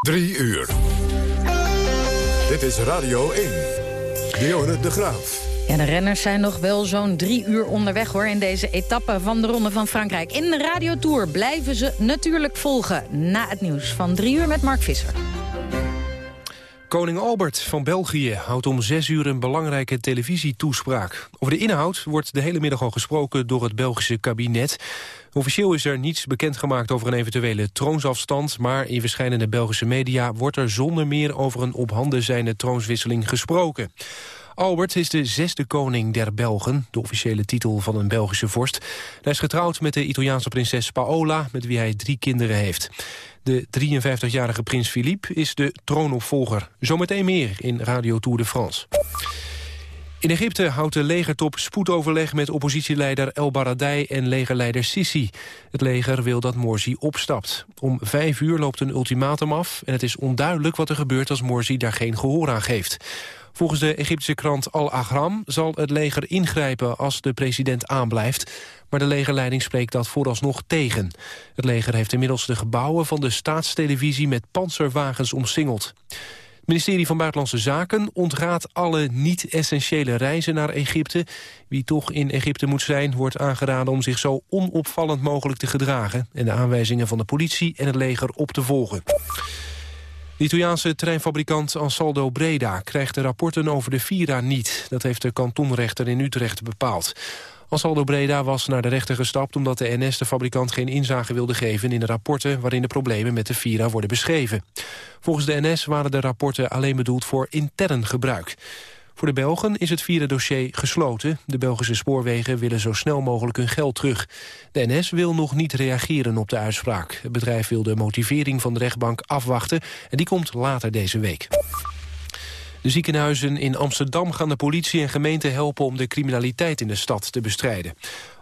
Drie uur. Dit is Radio 1. Dionne de Graaf. Ja, de renners zijn nog wel zo'n drie uur onderweg hoor in deze etappe van de Ronde van Frankrijk. In de radiotour blijven ze natuurlijk volgen na het nieuws van drie uur met Mark Visser. Koning Albert van België houdt om zes uur een belangrijke televisietoespraak. Over de inhoud wordt de hele middag al gesproken door het Belgische kabinet. Officieel is er niets bekendgemaakt over een eventuele troonsafstand... maar in verschillende Belgische media wordt er zonder meer over een op handen zijnde troonswisseling gesproken. Albert is de zesde koning der Belgen, de officiële titel van een Belgische vorst. Hij is getrouwd met de Italiaanse prinses Paola, met wie hij drie kinderen heeft. De 53-jarige prins Philippe is de troonopvolger. Zometeen meer in Radio Tour de France. In Egypte houdt de legertop spoedoverleg met oppositieleider El Baradei en legerleider Sisi. Het leger wil dat Morsi opstapt. Om vijf uur loopt een ultimatum af en het is onduidelijk wat er gebeurt als Morsi daar geen gehoor aan geeft. Volgens de Egyptische krant Al-Ahram zal het leger ingrijpen als de president aanblijft. Maar de legerleiding spreekt dat vooralsnog tegen. Het leger heeft inmiddels de gebouwen van de staatstelevisie met panzerwagens omsingeld. Het ministerie van Buitenlandse Zaken ontraadt alle niet-essentiële reizen naar Egypte. Wie toch in Egypte moet zijn, wordt aangeraden om zich zo onopvallend mogelijk te gedragen... en de aanwijzingen van de politie en het leger op te volgen. De Italiaanse treinfabrikant Ansaldo Breda krijgt de rapporten over de Vira niet. Dat heeft de kantonrechter in Utrecht bepaald. Ansaldo Breda was naar de rechter gestapt omdat de NS de fabrikant geen inzage wilde geven in de rapporten waarin de problemen met de Vira worden beschreven. Volgens de NS waren de rapporten alleen bedoeld voor intern gebruik. Voor de Belgen is het vierde dossier gesloten. De Belgische spoorwegen willen zo snel mogelijk hun geld terug. De NS wil nog niet reageren op de uitspraak. Het bedrijf wil de motivering van de rechtbank afwachten... en die komt later deze week. De ziekenhuizen in Amsterdam gaan de politie en gemeente helpen om de criminaliteit in de stad te bestrijden.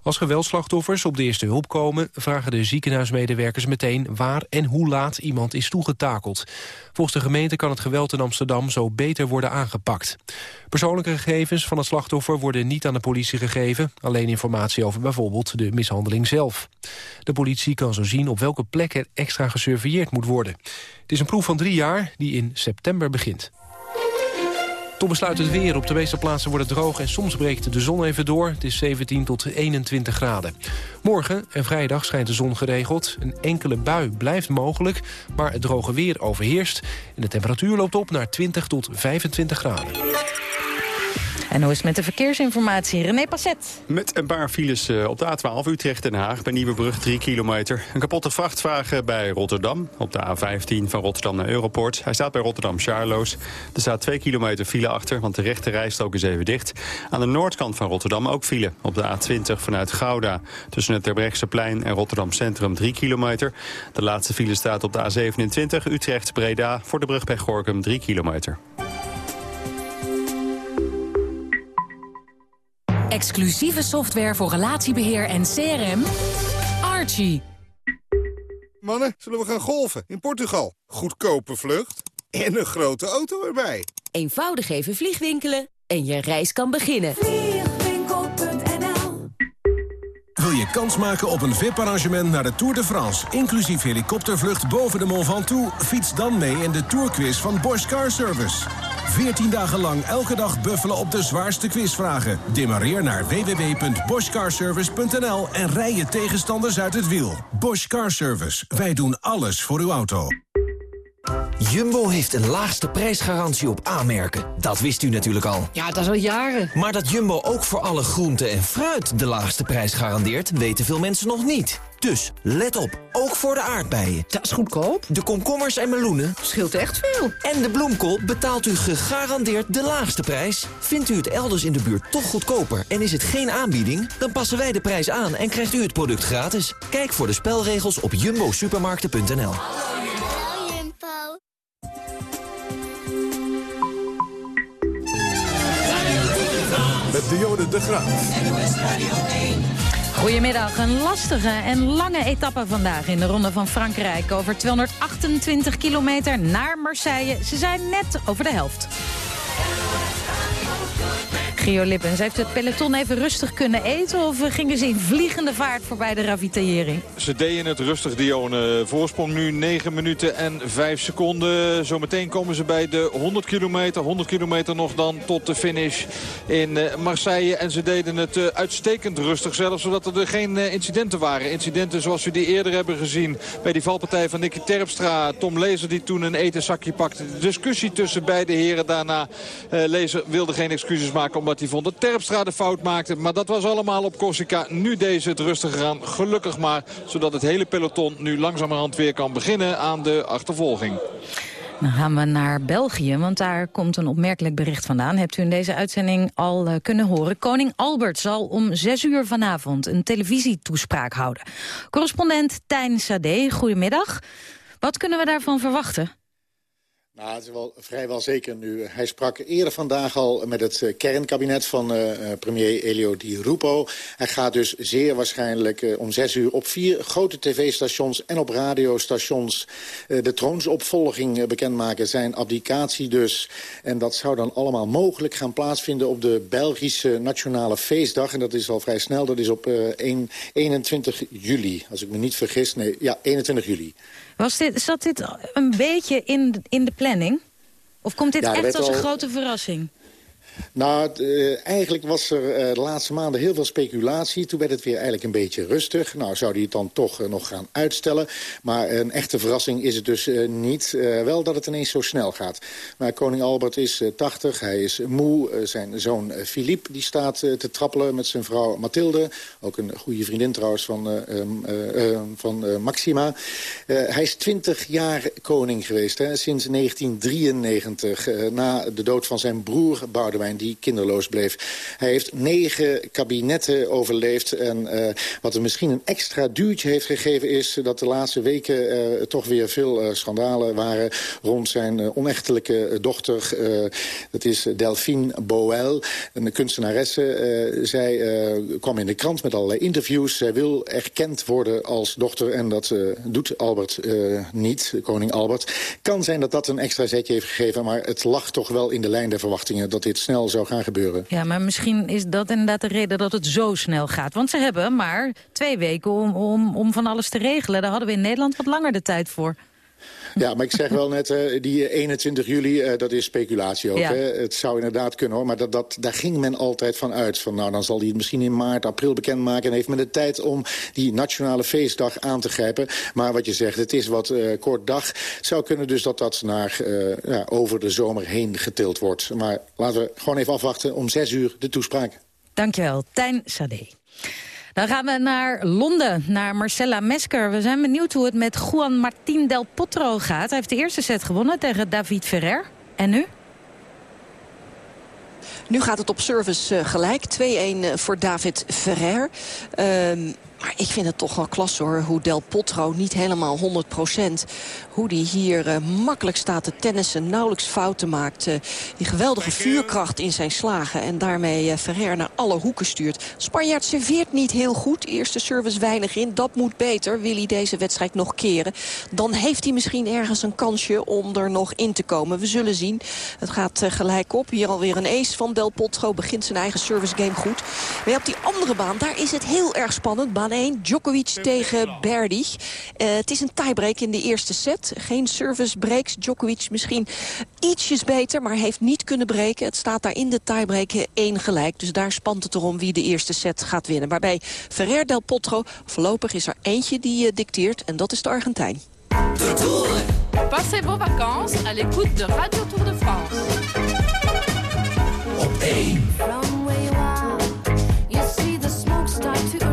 Als geweldslachtoffers op de eerste hulp komen... vragen de ziekenhuismedewerkers meteen waar en hoe laat iemand is toegetakeld. Volgens de gemeente kan het geweld in Amsterdam zo beter worden aangepakt. Persoonlijke gegevens van het slachtoffer worden niet aan de politie gegeven. Alleen informatie over bijvoorbeeld de mishandeling zelf. De politie kan zo zien op welke plek er extra gesurveilleerd moet worden. Het is een proef van drie jaar die in september begint. Tot besluit het weer. Op de meeste plaatsen wordt het droog en soms breekt de zon even door. Het is 17 tot 21 graden. Morgen en vrijdag schijnt de zon geregeld. Een enkele bui blijft mogelijk, maar het droge weer overheerst. En de temperatuur loopt op naar 20 tot 25 graden. En hoe is het met de verkeersinformatie? René Passet. Met een paar files eh, op de A12 Utrecht-Den Haag. Bij Nieuwebrug 3 kilometer. Een kapotte vrachtwagen bij Rotterdam. Op de A15 van Rotterdam naar Europort. Hij staat bij Rotterdam-Charloes. Er staat 2 kilometer file achter, want de rechte rijstrook is even dicht. Aan de noordkant van Rotterdam ook file. Op de A20 vanuit Gouda. Tussen het Terbrechtseplein en Rotterdam Centrum 3 kilometer. De laatste file staat op de A27 Utrecht-Breda. Voor de brug bij Gorkum 3 kilometer. Exclusieve software voor relatiebeheer en CRM. Archie. Mannen, zullen we gaan golfen in Portugal? Goedkope vlucht en een grote auto erbij. Eenvoudig even vliegwinkelen en je reis kan beginnen. Vliegwinkel.nl Wil je kans maken op een VIP-arrangement naar de Tour de France... inclusief helikoptervlucht boven de Mont Ventoux? Fiets dan mee in de Tourquiz van Bosch Car Service. 14 dagen lang elke dag buffelen op de zwaarste quizvragen. Demareer naar www.boschcarservice.nl en rij je tegenstanders uit het wiel. Bosch Car Service. Wij doen alles voor uw auto. Jumbo heeft een laagste prijsgarantie op aanmerken. Dat wist u natuurlijk al. Ja, dat is al jaren. Maar dat Jumbo ook voor alle groenten en fruit de laagste prijs garandeert... weten veel mensen nog niet. Dus let op, ook voor de aardbeien. Dat is goedkoop. De komkommers en meloenen. Scheelt echt veel. En de bloemkool betaalt u gegarandeerd de laagste prijs. Vindt u het elders in de buurt toch goedkoper en is het geen aanbieding... dan passen wij de prijs aan en krijgt u het product gratis. Kijk voor de spelregels op jumbosupermarkten.nl. Met Dionne de Graaf. Goedemiddag, een lastige en lange etappe vandaag in de Ronde van Frankrijk. Over 228 kilometer naar Marseille. Ze zijn net over de helft. Gio Lippens. Heeft het peloton even rustig kunnen eten... of gingen ze in vliegende vaart voorbij de ravitaillering? Ze deden het rustig, Dione. Voorsprong nu 9 minuten en 5 seconden. Zometeen komen ze bij de 100 kilometer. 100 kilometer nog dan tot de finish in eh, Marseille. En ze deden het eh, uitstekend rustig zelfs, zodat er geen eh, incidenten waren. Incidenten zoals we die eerder hebben gezien bij die valpartij van Nicky Terpstra. Tom Lezer die toen een etenzakje pakte. De discussie tussen beide heren daarna. Lezer wilde geen excuses maken omdat vond dat Terpstra de fout maakte. Maar dat was allemaal op Corsica. Nu deze het rustig aan. Gelukkig maar. Zodat het hele peloton nu langzamerhand weer kan beginnen aan de achtervolging. Dan gaan we naar België, want daar komt een opmerkelijk bericht vandaan. Hebt u in deze uitzending al uh, kunnen horen. Koning Albert zal om zes uur vanavond een televisietoespraak houden. Correspondent Tijn Sade, goedemiddag. Wat kunnen we daarvan verwachten? Nou, het is wel vrijwel zeker nu. Hij sprak eerder vandaag al met het uh, kernkabinet van uh, premier Elio Di Rupo. Hij gaat dus zeer waarschijnlijk uh, om zes uur op vier grote tv-stations en op radiostations de troonsopvolging bekendmaken. Zijn abdicatie dus. En dat zou dan allemaal mogelijk gaan plaatsvinden op de Belgische Nationale Feestdag. En dat is al vrij snel, dat is op 1, 21 juli. Als ik me niet vergis, nee, ja, 21 juli. Was dit, zat dit een beetje in, in de planning? Of komt dit echt als een grote verrassing? Nou, uh, eigenlijk was er uh, de laatste maanden heel veel speculatie. Toen werd het weer eigenlijk een beetje rustig. Nou, zou die het dan toch uh, nog gaan uitstellen. Maar een echte verrassing is het dus niet. wel dat het ineens zo snel gaat. Maar koning Albert is 80, hij is moe. zijn zoon Philippe die staat te trappelen met zijn vrouw Mathilde. Ook een goede vriendin trouwens van, ehm, van Maxima. hij is 20 jaar koning geweest, hè, sinds 1993. na de dood van zijn broer Boudewijn die kinderloos bleef. Hij heeft negen kabinetten overleefd. En uh, wat er misschien een extra duwtje heeft gegeven is... dat de laatste weken uh, toch weer veel uh, schandalen waren... rond zijn onechtelijke dochter. dat is Delphine Boel, een kunstenaresse. zij kwam in de krant met allerlei interviews. Zij wil erkend worden als dochter. En dat doet Albert niet, koning Albert. Kan zijn dat dat een extra zetje heeft gegeven... maar het lag toch wel in de lijn der verwachtingen... dat dit snel zou gaan gebeuren. Ja, maar misschien is dat inderdaad de reden dat het zo snel gaat. Want ze hebben maar twee weken om, om, om van alles te regelen. Daar hadden we in Nederland wat langer de tijd voor. Ja, maar ik zeg wel net, uh, die 21 juli, uh, dat is speculatie ook. Hè? Het zou inderdaad kunnen hoor, maar dat, dat, daar ging men altijd van uit. Van, nou, dan zal hij het misschien in maart, april bekendmaken... en heeft men de tijd om die nationale feestdag aan te grijpen. Maar wat je zegt, het is wat uh, kort dag. Het zou kunnen dus dat dat naar, ja, over de zomer heen getild wordt. Maar laten we gewoon even afwachten om zes uur de toespraak. Dankjewel, Tijn Sade. Dan gaan we naar Londen, naar Marcella Mesker. We zijn benieuwd hoe het met Juan Martín del Potro gaat. Hij heeft de eerste set gewonnen tegen David Ferrer. En nu? Nu gaat het op service uh, gelijk. 2-1 uh, voor David Ferrer. Uh, maar ik vind het toch wel klasse hoor. Hoe Del Potro niet helemaal 100% Hoe die hier uh, makkelijk staat te tennissen. Nauwelijks fouten maakt. Uh, die geweldige vuurkracht in zijn slagen. En daarmee uh, Ferrer naar alle hoeken stuurt. Spanjaard serveert niet heel goed. Eerste service weinig in. Dat moet beter. Wil hij deze wedstrijd nog keren. Dan heeft hij misschien ergens een kansje om er nog in te komen. We zullen zien. Het gaat gelijk op. Hier alweer een ace van Del Potro. Begint zijn eigen service game goed. Maar op die andere baan, daar is het heel erg spannend. Baan 1. Djokovic tegen Berdy. Uh, het is een tiebreak in de eerste set. Geen service breaks. Djokovic misschien ietsjes beter, maar heeft niet kunnen breken. Het staat daar in de tiebreak 1 gelijk. Dus daar spant het erom wie de eerste set gaat winnen. Maar bij Ferrer del Potro voorlopig is er eentje die uh, dicteert. En dat is de Argentijn. Passez vos vacances à l'écoute de Radio Tour de France. Op 1. enough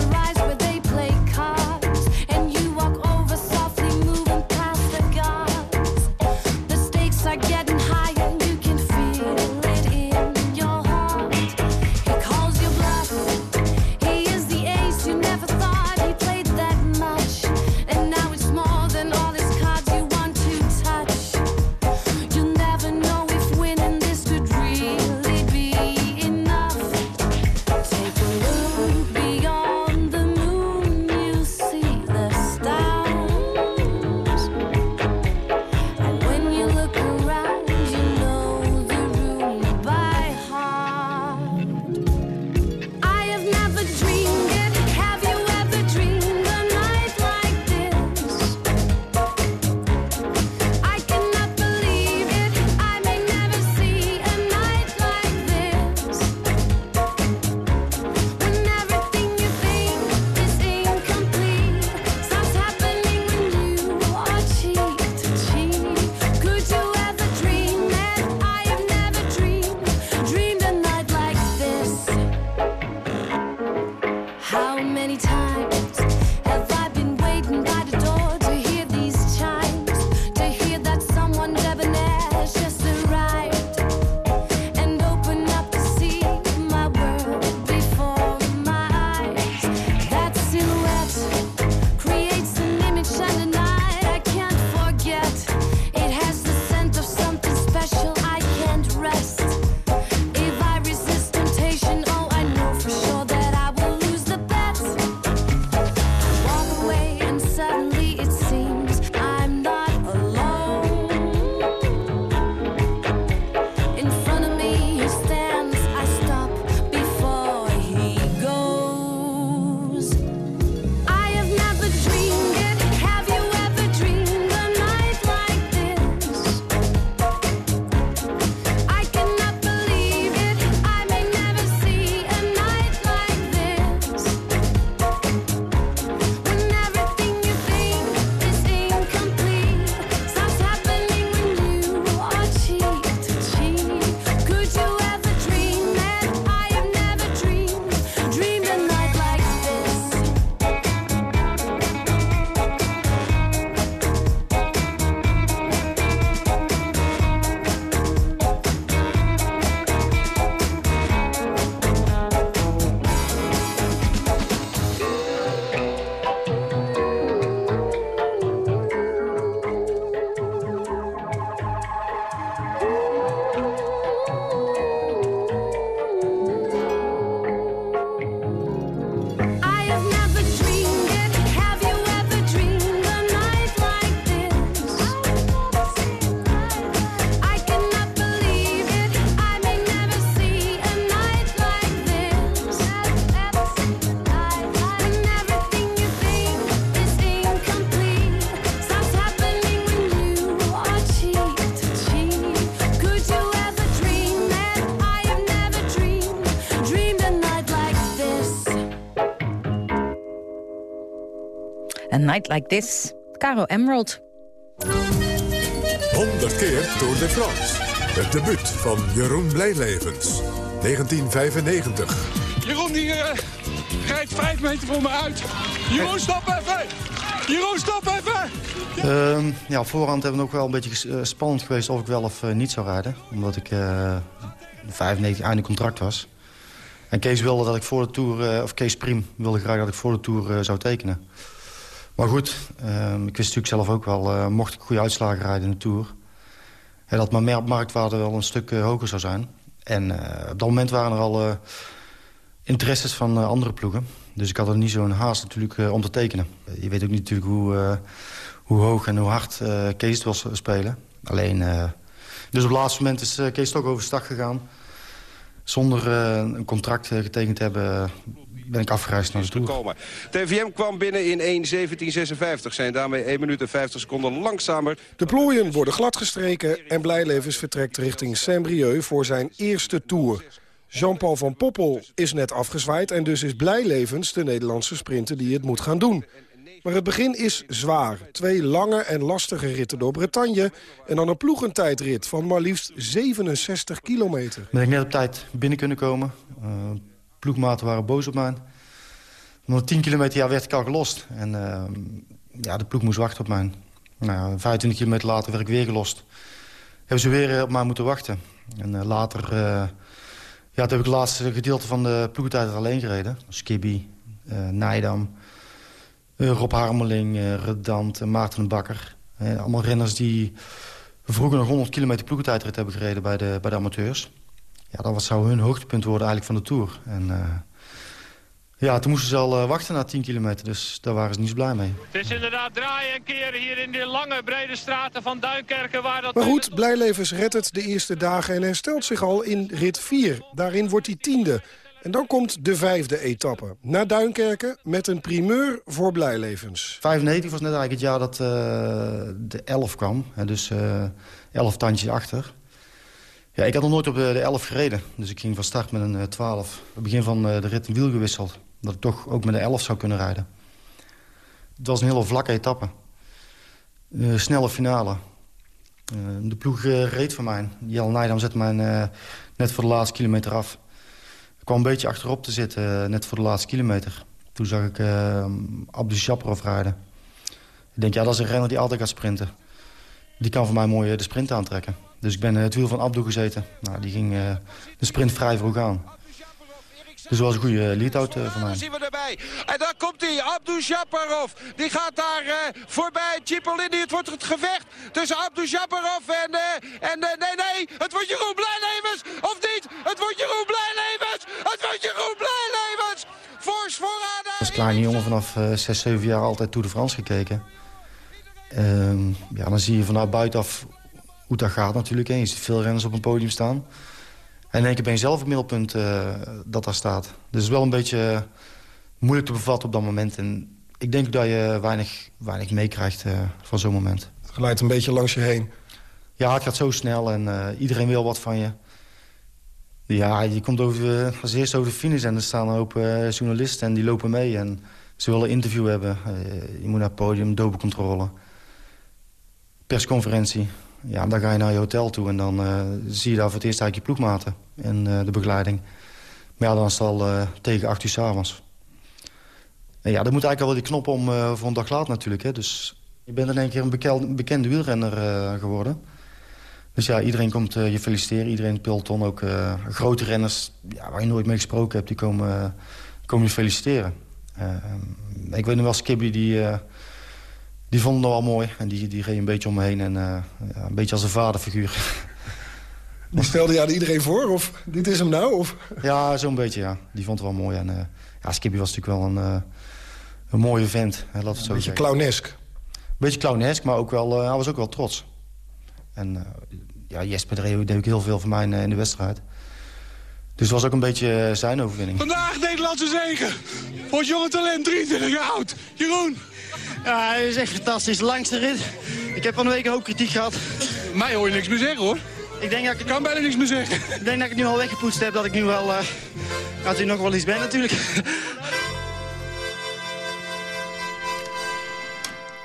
Night Like This. Caro Emerald. 100 keer Tour de France. Het debuut van Jeroen Blijlevens. 1995. Jeroen die uh, rijdt vijf meter voor me uit. Jeroen, stop even! Jeroen, stop even! Uh, ja, op voorhand hebben we ook wel een beetje uh, spannend geweest of ik wel of uh, niet zou rijden. Omdat ik uh, 95 einde contract was. En Kees wilde dat ik voor de Tour, of Kees Priem wilde graag dat ik voor de Tour zou tekenen. Maar goed, ehm, ik wist natuurlijk zelf ook wel, mocht ik goede uitslagen rijden in de Tour... Dat mijn marktwaarde wel een stuk hoger zou zijn. En op dat moment waren er al interesses van andere ploegen. Dus ik had er niet zo'n haast natuurlijk om te tekenen. Je weet ook niet natuurlijk hoe hoe hoog en hoe hard Kees was spelen. Alleen, dus op het laatste moment is Kees toch overstag gegaan. Zonder een contract getekend te hebben ben ik afgereisd naar de Tour. TVM kwam binnen in 1.17.56. Zijn daarmee 1 minuut en 50 seconden langzamer. De plooien worden gladgestreken en Blijlevens vertrekt richting Saint-Brieuc voor zijn eerste Tour. Jean-Paul van Poppel is net afgezwaaid en dus is Blijlevens de Nederlandse sprinter die het moet gaan doen. Maar het begin is zwaar. Twee lange en lastige ritten door Bretagne... en dan een ploegentijdrit van maar liefst 67 kilometer. Ben ik net op tijd binnen kunnen komen. Uh, ploegmaten waren boos op mij. Nog 10 kilometer ja, werd ik al gelost. En uh, ja, de ploeg moest wachten op mij. Nou, 25 kilometer later werd ik weer gelost. Hebben ze weer op mij moeten wachten. En uh, later ja, toen heb ik het laatste gedeelte van de ploegentijd alleen gereden. Skibby, Nijdam... Eh, Rob Harmeling, uh, Redant, Maarten Bakker. Allemaal renners die vroeger nog 100 kilometer ploegentijdrit hebben gereden bij de, bij de amateurs. Ja, dat was, zou hun hoogtepunt worden eigenlijk van de Tour. En ja, toen moesten ze al wachten na 10 kilometer, dus daar waren ze niet zo blij mee. Het is inderdaad draaien en keren hier in de lange, brede straten van Duinkerken. Waar dat maar goed, Blijlevens redt het de eerste dagen en herstelt zich al in rit 4. Daarin wordt hij tiende. En dan komt de vijfde etappe. Naar Duinkerken met een primeur voor Blijlevens. 95 was net eigenlijk het jaar dat uh, de 11 kwam. Hè, dus uh, 11 tandjes achter. Ja, ik had nog nooit op de, de 11 gereden. Dus ik ging van start met een 12. Op het begin van de rit een wiel gewisseld. Dat ik toch ook met de 11 zou kunnen rijden. Het was een hele vlakke etappe. Uh, snelle finale. de ploeg reed van mij. Jel Nijdam zette mij net voor de laatste kilometer af. Ik kwam een beetje achterop te zitten, eh, net voor de laatste kilometer. Toen zag ik uh, Abdou Shaprov rijden. Ik denk, ja, dat is een renner die altijd gaat sprinten. Die kan voor mij mooi eh, de sprint aantrekken. Dus ik ben het wiel van Abdou gezeten. Nou, die ging uh, de sprint vrij vroeg aan. Dus dat was een goede lead-out uh, van mij. zien we erbij. En daar komt hij, Abdou Shaparov. Die gaat daar uh, voorbij Cipollini. Het wordt het gevecht tussen Abdou Shaparov en... Uh, en nee, nee, het wordt Jeroen Blijlevens. Of niet? Het wordt Jeroen Blijlevens. Het wordt Jeroen Blijlevens. Fors vooraan. Als kleine jongen vanaf 6, 7 jaar altijd Tour de France gekeken. Ehm, ja, dan zie je vanuit buitenaf hoe dat gaat natuurlijk. Hè. Je ziet veel renners op een podium staan. En in één keer ben je zelf het middelpunt uh, dat daar staat. Dus het is wel een beetje moeilijk te bevatten op dat moment. En ik denk dat je weinig, weinig meekrijgt uh, van zo'n moment. Het glijdt een beetje langs je heen. Ja, het gaat zo snel en uh, iedereen wil wat van je. Ja, je komt over, als eerste over de finish en er staan een hoop journalisten en die lopen mee. En ze willen een interview hebben. je moet naar het podium, dopencontrole. Persconferentie. Ja, dan ga je naar je hotel toe en dan uh, zie je daar voor het eerst eigenlijk je ploegmaten en uh, de begeleiding. Maar ja, dan is het al uh, tegen acht uur s'avonds. En ja, dan moet eigenlijk al wel die knop om voor een dag later natuurlijk. Hè. Dus je bent in één keer een bekende, bekende wielrenner geworden. Dus ja, iedereen komt je feliciteren. Iedereen in het peloton, ook grote renners ja, waar je nooit mee gesproken hebt... die komen, je feliciteren. ik weet nog wel, Skibby die die vonden het wel mooi. En die, die reed een beetje om me heen. En uh, ja, een beetje als een vaderfiguur. Die stelde je aan iedereen voor? Of dit is hem nou? Of? Ja, zo'n beetje, ja. Die vond het wel mooi. En uh, ja, Skippy was natuurlijk wel een, uh, een mooie vent. Hè, laat het een beetje clownesk. Beetje clownesk, maar ook wel, hij was ook wel trots. En ja, Jesper deed ook heel veel voor mij in, in de wedstrijd. Dus het was ook een beetje zijn overwinning. Vandaag Nederlandse zegen. Voor het jonge talent, 23 jaar oud. Jeroen. Ja, het is echt fantastisch. Langste rit. Ik heb van de week ook kritiek gehad. Mij hoor je niks meer zeggen, hoor. Ik denk dat ik... ik kan bijna niks meer zeggen. Ik denk dat ik het nu al weggepoetst heb. Dat ik nu wel... Uh, dat u nog wel iets ben, natuurlijk.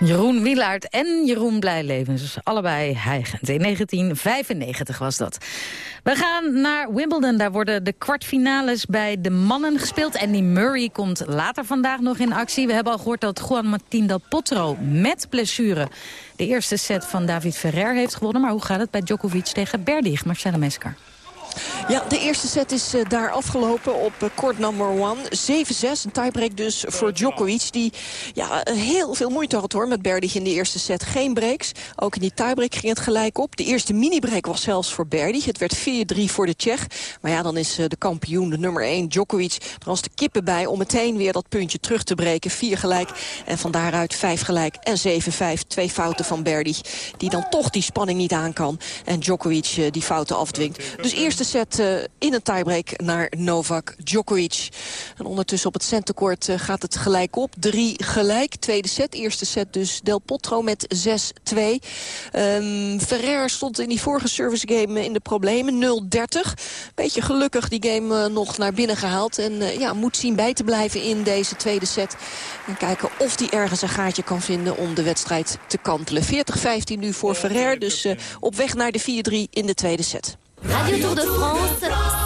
Jeroen Wielaert en Jeroen Blijlevens, allebei heigend. In 1995 was dat. We gaan naar Wimbledon. Daar worden de kwartfinales bij de mannen gespeeld. Andy Murray komt later vandaag nog in actie. We hebben al gehoord dat Juan Martín del Potro met blessure... de eerste set van David Ferrer heeft gewonnen. Maar hoe gaat het bij Djokovic tegen Berdig, Marcella Mesker? Ja, de eerste set is uh, daar afgelopen op uh, court number one. 7-6, een tiebreak dus voor Djokovic. Die ja, heel veel moeite had hoor met Berdig in de eerste set. Geen breaks. Ook in die tiebreak ging het gelijk op. De eerste mini-break was zelfs voor Berdig. Het werd 4-3 voor de Tsjech. Maar ja, dan is uh, de kampioen, de nummer 1, Djokovic... er als de kippen bij om meteen weer dat puntje terug te breken. 4 gelijk en van daaruit 5 gelijk en 7-5. Twee fouten van Berdig. Die dan toch die spanning niet aan kan. En Djokovic die fouten afdwingt. Dus eerst eerste set uh, in een tiebreak naar Novak Djokovic. En ondertussen op het centercourt uh, gaat het gelijk op. Drie gelijk. Tweede set. Eerste set dus Del Potro met 6-2. Um, Ferrer stond in die vorige service game in de problemen. 0-30. Beetje gelukkig die game nog naar binnen gehaald. En ja, moet zien bij te blijven in deze tweede set. En kijken of hij ergens een gaatje kan vinden om de wedstrijd te kantelen. 40-15 nu voor Ferrer. Dus op weg naar de 4-3 in de tweede set. Radio Tour de France,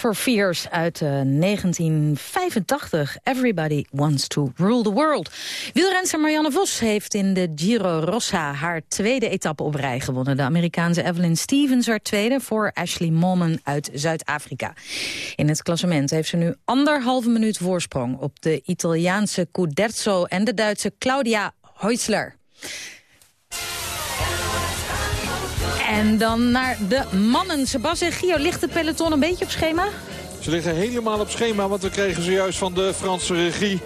for Fears uit uh, 1985. Everybody wants to rule the world. Wielrenster Marianne Vos heeft in de Giro Rossa haar tweede etappe op rij gewonnen. De Amerikaanse Evelyn Stevens werd tweede voor Ashley Mollman uit Zuid-Afrika. In het klassement heeft ze nu anderhalve minuut voorsprong op de Italiaanse Cuderzo en de Duitse Claudia Heusler. En dan naar de mannen. Sebas en Gio, ligt het peloton een beetje op schema? Ze liggen helemaal op schema, want we kregen zojuist van de Franse regie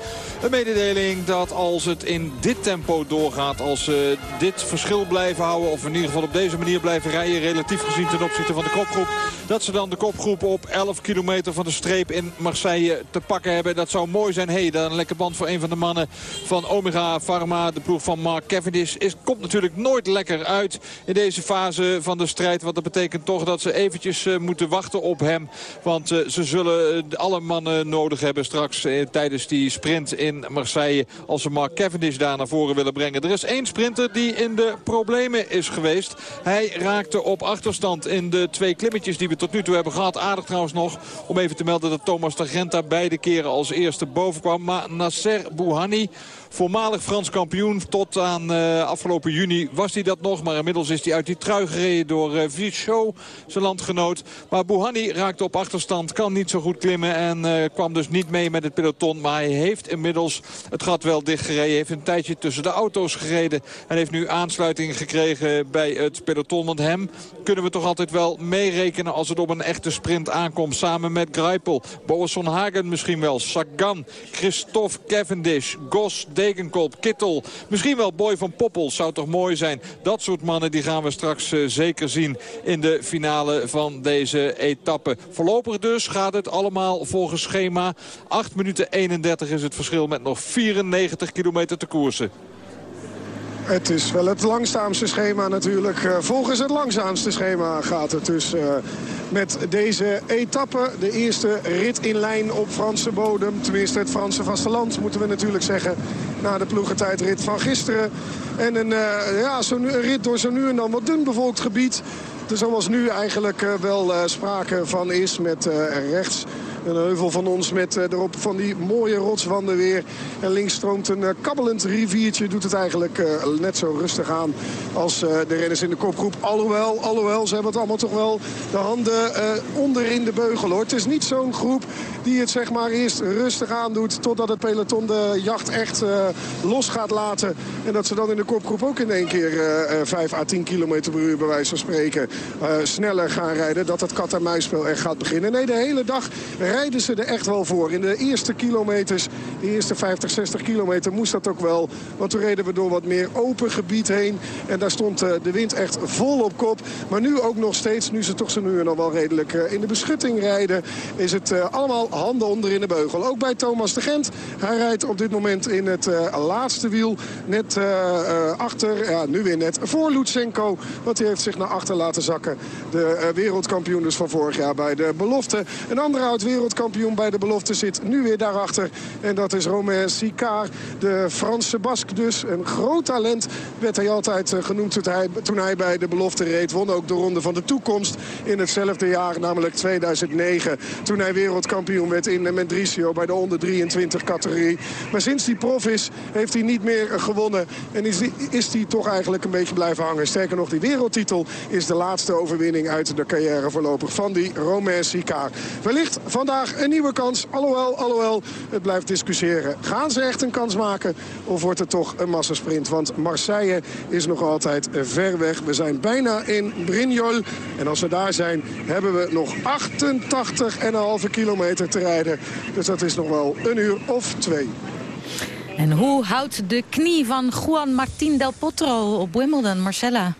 een mededeling dat als het in dit tempo doorgaat, als ze dit verschil blijven houden, of in ieder geval op deze manier blijven rijden, relatief gezien ten opzichte van de kopgroep, dat ze dan de kopgroep op 11 kilometer van de streep in Marseille te pakken hebben. Dat zou mooi zijn. Hey, dan een lekker band voor een van de mannen van Omega Pharma, de ploeg van Mark Cavendish, is, komt natuurlijk nooit lekker uit in deze fase van de strijd. Want dat betekent toch dat ze eventjes uh, moeten wachten op hem. Want uh, ze zullen uh, alle mannen nodig hebben straks tijdens die sprint in Marseille. Als ze Mark Cavendish daar naar voren willen brengen. Er is één sprinter die in de problemen is geweest. Hij raakte op achterstand in de twee klimmetjes die we tot nu toe hebben gehad. Aardig trouwens nog om even te melden dat Thomas Targenta beide keren als eerste boven kwam. Maar Nasser Bouhanni Voormalig Frans kampioen tot aan uh, afgelopen juni was hij dat nog. Maar inmiddels is hij uit die trui gereden door uh, Vichot, zijn landgenoot. Maar Bouhanni raakte op achterstand, kan niet zo goed klimmen. En uh, kwam dus niet mee met het peloton. Maar hij heeft inmiddels het gat wel dichtgereden. Heeft een tijdje tussen de auto's gereden. En heeft nu aansluiting gekregen bij het peloton. Want hem kunnen we toch altijd wel meerekenen als het op een echte sprint aankomt. Samen met Greipel, Boasson Hagen misschien wel. Sagan, Christophe Cavendish, Gos, Degenkolb, Kittel. Misschien wel Boy van Poppel. Zou toch mooi zijn. Dat soort mannen die gaan we straks uh, zeker zien in de finale van deze etappe. Voorlopig dus gaat het allemaal volgens schema. 8 minuten 31 is het verschil met nog 94 kilometer te koersen. Het is wel het langzaamste schema natuurlijk. Uh, volgens het langzaamste schema gaat het dus uh, met deze etappe. De eerste rit in lijn op Franse bodem. Tenminste het Franse vasteland moeten we natuurlijk zeggen. Na de ploegentijdrit van gisteren. En een, uh, ja, een rit door zo nu en dan wat dun bevolkt gebied. Dus zoals nu eigenlijk wel sprake van is met rechts een heuvel van ons met uh, erop van die mooie rotswanden weer. En links stroomt een uh, kabbelend riviertje. Doet het eigenlijk uh, net zo rustig aan als de renners in de kopgroep. Alhoewel, alhoewel, ze hebben het allemaal toch wel de handen onder in de beugel. Hoor. Het is niet zo'n groep die het zeg maar eerst rustig aandoet... totdat het peloton de jacht echt los gaat laten. En dat ze dan in de kopgroep ook in één keer 5 à 10 km per uur bij wijze van spreken... sneller gaan rijden. Dat het kat-en-muisspel echt gaat beginnen. Nee, de hele dag rijden ze er echt wel voor. In de eerste kilometers, de eerste 50, 60 kilometer moest dat ook wel. Want toen reden we door wat meer open gebied heen. En daar stond de wind echt vol op kop. Maar nu ook nog steeds, nu ze toch zo nu en wel redelijk in de beschutting rijden... is het allemaal handen onder in de beugel. Ook bij Thomas de Gent. Hij rijdt op dit moment in het laatste wiel. Net achter, ja, nu weer net voor Lutsenko. Want hij heeft zich naar achter laten zakken. De wereldkampioen dus van vorig jaar bij de belofte. Een andere oud wereldkampioen bij de belofte zit nu weer daarachter. En dat is Romain Sicard, de Franse Bask dus. Een groot talent werd hij altijd genoemd toen hij, toen hij bij de belofte reed. Won ook de ronde van de toekomst in hetzelfde jaar, namelijk 2009. Toen hij wereldkampioen werd in Mendrisio bij de onder 23 categorie. Maar sinds hij prof is, heeft hij niet meer gewonnen. En is, die, is hij toch eigenlijk een beetje blijven hangen. Sterker nog, die wereldtitel is de laatste overwinning uit de carrière voorlopig van die Romain Sicard. Wellicht vandaag een nieuwe kans. Alhoewel, alhoewel, het blijft discussiëren. Gaan ze echt een kans maken of wordt het toch een massasprint? Want Marseille is nog altijd ver weg. We zijn bijna in Brignoles. En als we daar zijn, hebben we nog 88,5 kilometer te rijden. Dus dat is nog wel een uur of twee. En hoe houdt de knie van Juan Martín del Potro op Wimbledon, Marcella?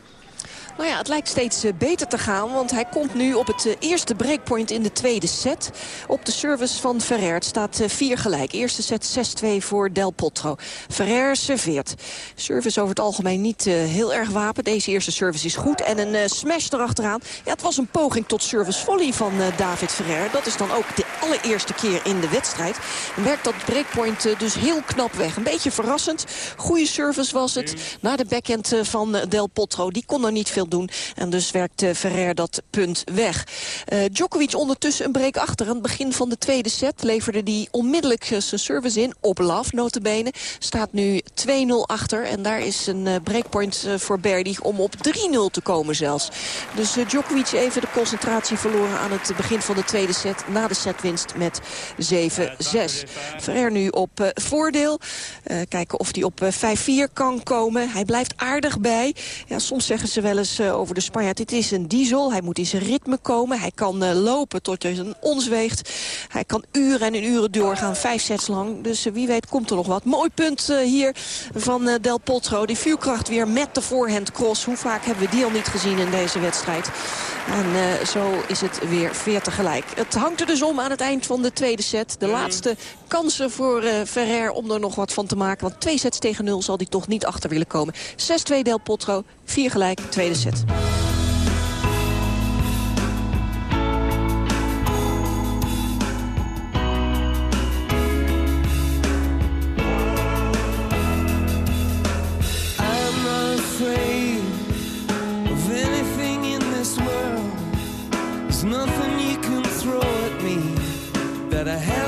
Nou ja, het lijkt steeds beter te gaan. Want hij komt nu op het eerste breakpoint in de tweede set. Op de service van Ferrer. Het staat 4 gelijk. Eerste set 6-2 voor Del Potro. Ferrer serveert. Service over het algemeen niet heel erg wapen. Deze eerste service is goed. En een smash erachteraan. Ja, het was een poging tot service volley van David Ferrer. Dat is dan ook de allereerste keer in de wedstrijd. En werkt dat breakpoint dus heel knap weg. Een beetje verrassend. Goede service was het. Naar de backhand van Del Potro. Die kon er niet veel doen. En dus werkte Ferrer dat punt weg. Uh, Djokovic ondertussen een break achter. Aan het begin van de tweede set leverde hij onmiddellijk zijn service in. Op laf, notabene. Staat nu 2-0 achter. En daar is een breakpoint voor Berdy om op 3-0 te komen zelfs. Dus Djokovic even de concentratie verloren aan het begin van de tweede set. Na de setwinst met 7-6. Ferrer nu op voordeel. kijken of hij op 5-4 kan komen. Hij blijft aardig bij. Ja, soms zeggen ze wel eens eh, over de Spanjaard. Het is een diesel, hij moet in zijn ritme komen. Hij kan eh, lopen tot hij een ons weegt. Hij kan uren en uren doorgaan, vijf sets lang. Dus wie weet komt er nog wat. Mooi punt hier van Del Potro. Die vuurkracht weer met de voorhand cross. Hoe vaak hebben we die al niet gezien in deze wedstrijd? En zo is het weer 40 gelijk. Het hangt er dus om aan het eind van de tweede set. De laatste kansen voor Ferrer om er nog wat van te maken. Want twee sets tegen nul zal hij toch niet achter willen komen. 6-2 Del Potro, 4 gelijk, tweede set. nothing you can throw at me that I haven't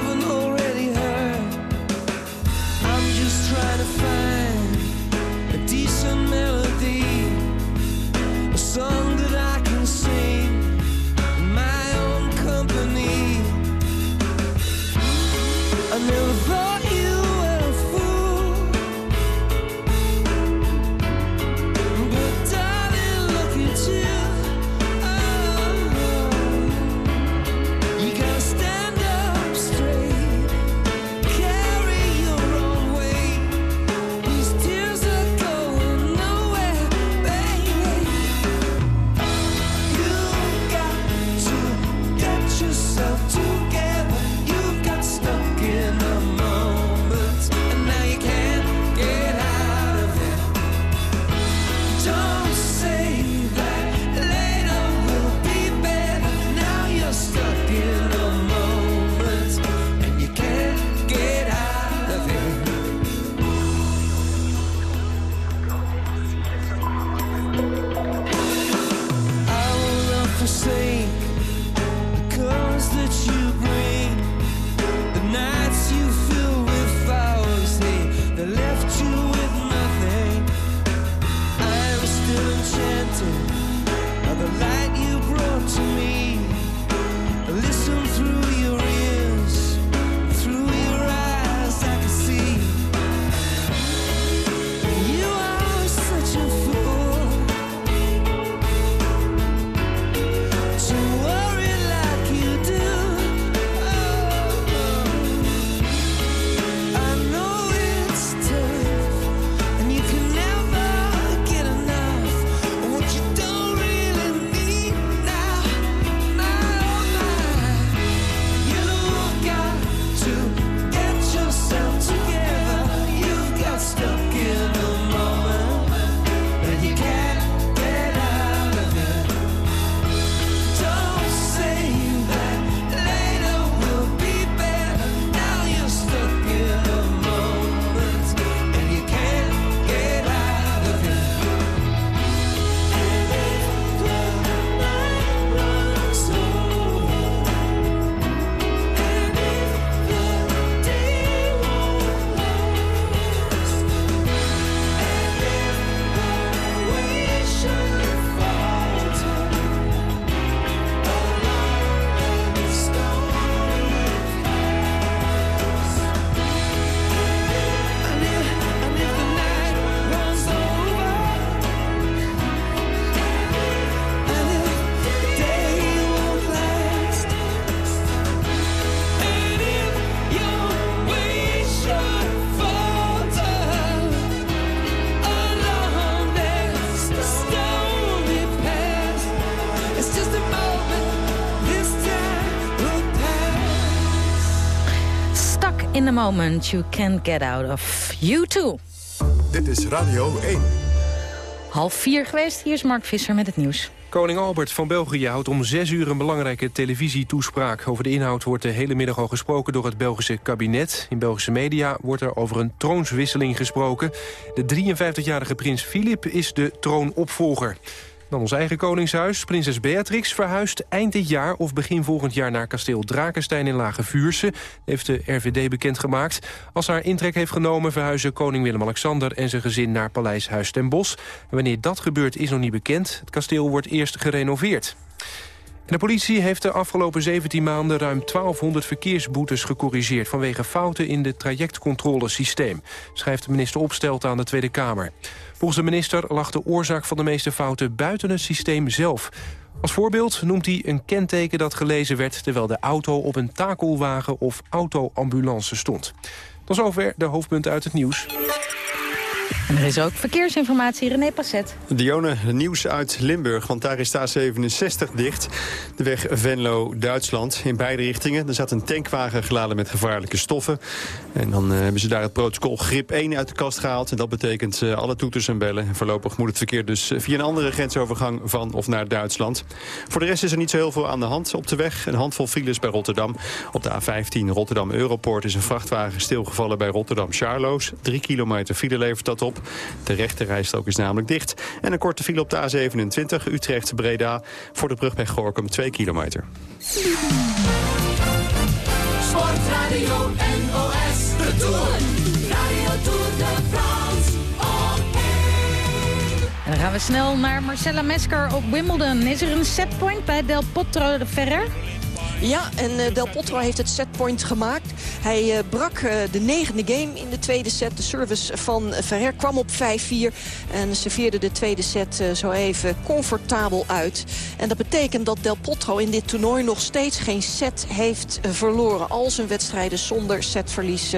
moment you can't get out of. You too. Dit is Radio 1. Half vier geweest, hier is Mark Visser met het nieuws. Koning Albert van België houdt om zes uur een belangrijke televisietoespraak. Over de inhoud wordt de hele middag al gesproken door het Belgische kabinet. In Belgische media wordt er over een troonswisseling gesproken. De 53-jarige prins Filip is de troonopvolger. Dan ons eigen koningshuis. Prinses Beatrix verhuist eind dit jaar of begin volgend jaar naar kasteel Drakenstein in Lage Vuurse. Heeft de RVD bekendgemaakt. Als haar intrek heeft genomen verhuizen koning Willem-Alexander en zijn gezin naar paleis Huis ten Bosch. En wanneer dat gebeurt is nog niet bekend. Het kasteel wordt eerst gerenoveerd. De politie heeft de afgelopen 17 maanden ruim 1200 verkeersboetes gecorrigeerd... vanwege fouten in het trajectcontrolesysteem, schrijft minister Opstelt aan de Tweede Kamer. Volgens de minister lag de oorzaak van de meeste fouten buiten het systeem zelf. Als voorbeeld noemt hij een kenteken dat gelezen werd... terwijl de auto op een takelwagen of autoambulance stond. Tot zover de hoofdpunten uit het nieuws. En er is ook verkeersinformatie, René Passet. Dione, nieuws uit Limburg, want daar is de A67 dicht. De weg Venlo-Duitsland in beide richtingen. Er zat een tankwagen geladen met gevaarlijke stoffen. En dan uh, hebben ze daar het protocol grip 1 uit de kast gehaald. En dat betekent uh, alle toeters en bellen. En voorlopig moet het verkeer dus via een andere grensovergang van of naar Duitsland. Voor de rest is er niet zo heel veel aan de hand op de weg. Een handvol files bij Rotterdam. Op de A15 Rotterdam-Europoort is een vrachtwagen stilgevallen bij Rotterdam-Charloes. Drie kilometer file levert dat op. De rechterrijstrook is namelijk dicht. En een korte file op de A27 Utrecht-Breda voor de brug bij Gorkum 2 kilometer. Sportradio NOS, de Tour. Radio Tour de France, En dan gaan we snel naar Marcella Mesker op Wimbledon. Is er een setpoint bij Del Potro de Ferrer? Ja, en uh, Del Potro heeft het setpoint gemaakt. Hij uh, brak uh, de negende game in de tweede set. De service van Ferrer kwam op 5-4. En serveerde de tweede set zo even comfortabel uit. En dat betekent dat Del Potro in dit toernooi nog steeds geen set heeft verloren. Al zijn wedstrijden zonder setverlies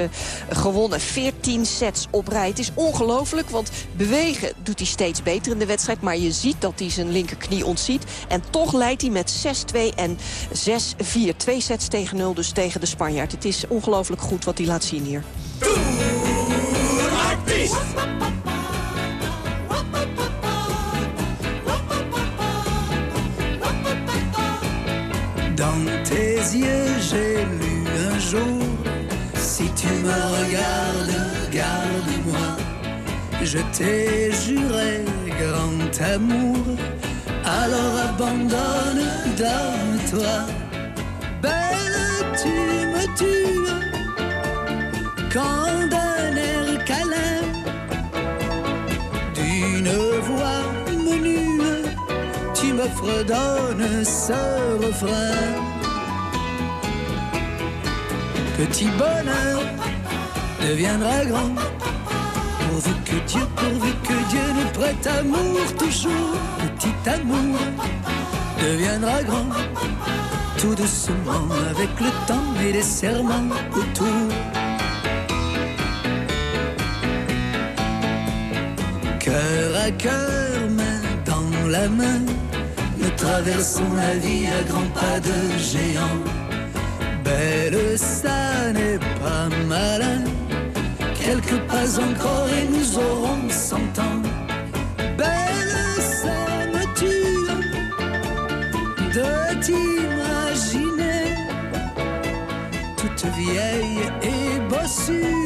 gewonnen. 14 sets op rij. Het is ongelooflijk, want bewegen doet hij steeds beter in de wedstrijd. Maar je ziet dat hij zijn linkerknie ontziet. En toch leidt hij met 6-2 en 6 4. Twee sets tegen 0 dus tegen de Spanjaard. Het is ongelooflijk goed wat hij laat zien hier. Dans tes yeux, j'ai lu un jour Si tu me regardes, garde-moi Je t'ai juré grand amour Alors abandonne, donne-toi tu me tues quand d'un air câlin, d'une voix menue, tu me fredonnes ce refrain. Petit bonheur deviendra grand, pourvu que Dieu, pourvu que Dieu nous prête amour toujours. Petit amour deviendra grand tout doucement avec le temps et les serments autour. Cœur à cœur, main dans la main, nous traversons la vie à grands pas de géant. Belle, ça n'est pas malin, quelques pas encore et nous aurons cent ans. Belle, ça me tue de vieille et bossue,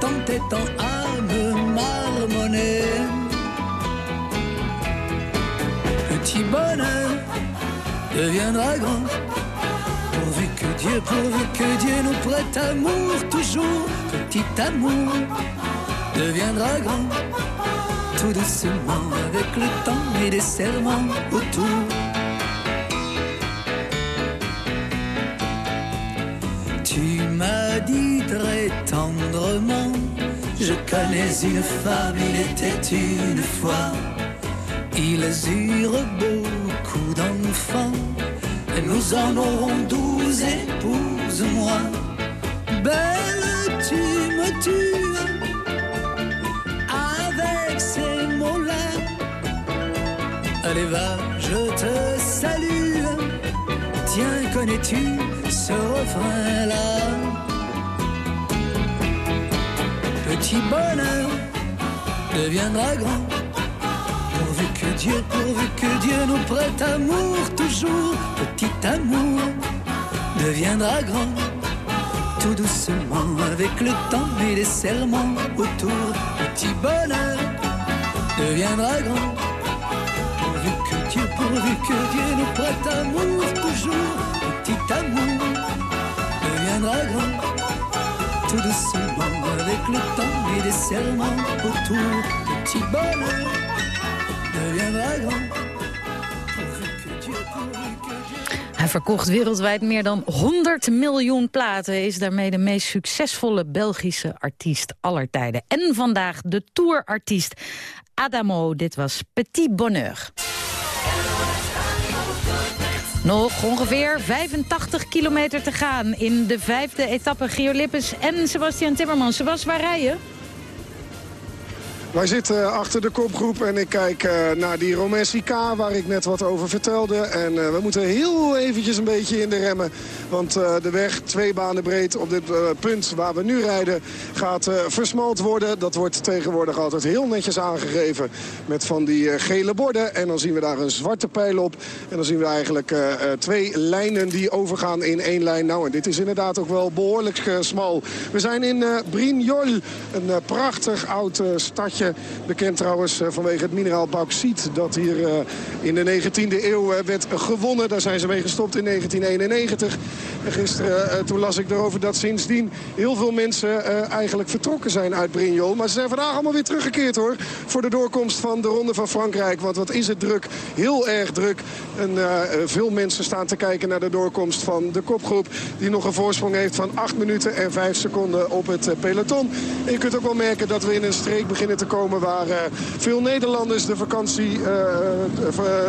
tant et tant à me marmonner. Petit bonheur deviendra grand, pourvu que Dieu, pourvu que Dieu nous prête amour toujours. Petit amour deviendra grand, tout doucement avec le temps et les serments autour. Tu m'as dit très tendrement, je connais une femme, il était une fois. Ils eurent beaucoup d'enfants, et nous en aurons douze, épouse-moi. Belle, tu me tues avec ces mots-là. Allez, va, je te salue. Tiens, connais-tu ce refrain-là. Petit bonheur deviendra grand. Pourvu que Dieu, pourvu que Dieu nous prête amour toujours Petit amour deviendra grand. Tout doucement avec le temps et les serments autour Petit bonheur deviendra grand. Pourvu que Dieu, pourvu que Dieu nous prête amour toujours Petit amour Petit bonheur Hij verkocht wereldwijd meer dan 100 miljoen platen. Is daarmee de meest succesvolle Belgische artiest aller tijden. En vandaag de tourartiest Adamo. Dit was Petit Bonheur. Nog ongeveer 85 kilometer te gaan in de vijfde etappe. Gio en Sebastian Timmerman. Sebas, waar rijden? Wij zitten achter de kopgroep en ik kijk uh, naar die Romessi waar ik net wat over vertelde. En uh, we moeten heel eventjes een beetje in de remmen. Want de weg twee banen breed op dit punt waar we nu rijden gaat versmalt worden. Dat wordt tegenwoordig altijd heel netjes aangegeven met van die gele borden. En dan zien we daar een zwarte pijl op. En dan zien we eigenlijk twee lijnen die overgaan in één lijn. Nou, en dit is inderdaad ook wel behoorlijk smal. We zijn in Brignol, een prachtig oud stadje Bekend trouwens eh, vanwege het mineraal bauxiet dat hier eh, in de 19e eeuw eh, werd gewonnen. Daar zijn ze mee gestopt in 1991. En gisteren toen las ik erover dat sindsdien heel veel mensen eigenlijk vertrokken zijn uit Brignol. Maar ze zijn vandaag allemaal weer teruggekeerd hoor. Voor de doorkomst van de Ronde van Frankrijk. Want wat is het druk? Heel erg druk. En veel mensen staan te kijken naar de doorkomst van de kopgroep. Die nog een voorsprong heeft van 8 minuten en 5 seconden op het peloton. En je kunt ook wel merken dat we in een streek beginnen te komen komen waar uh, veel Nederlanders de vakantie uh,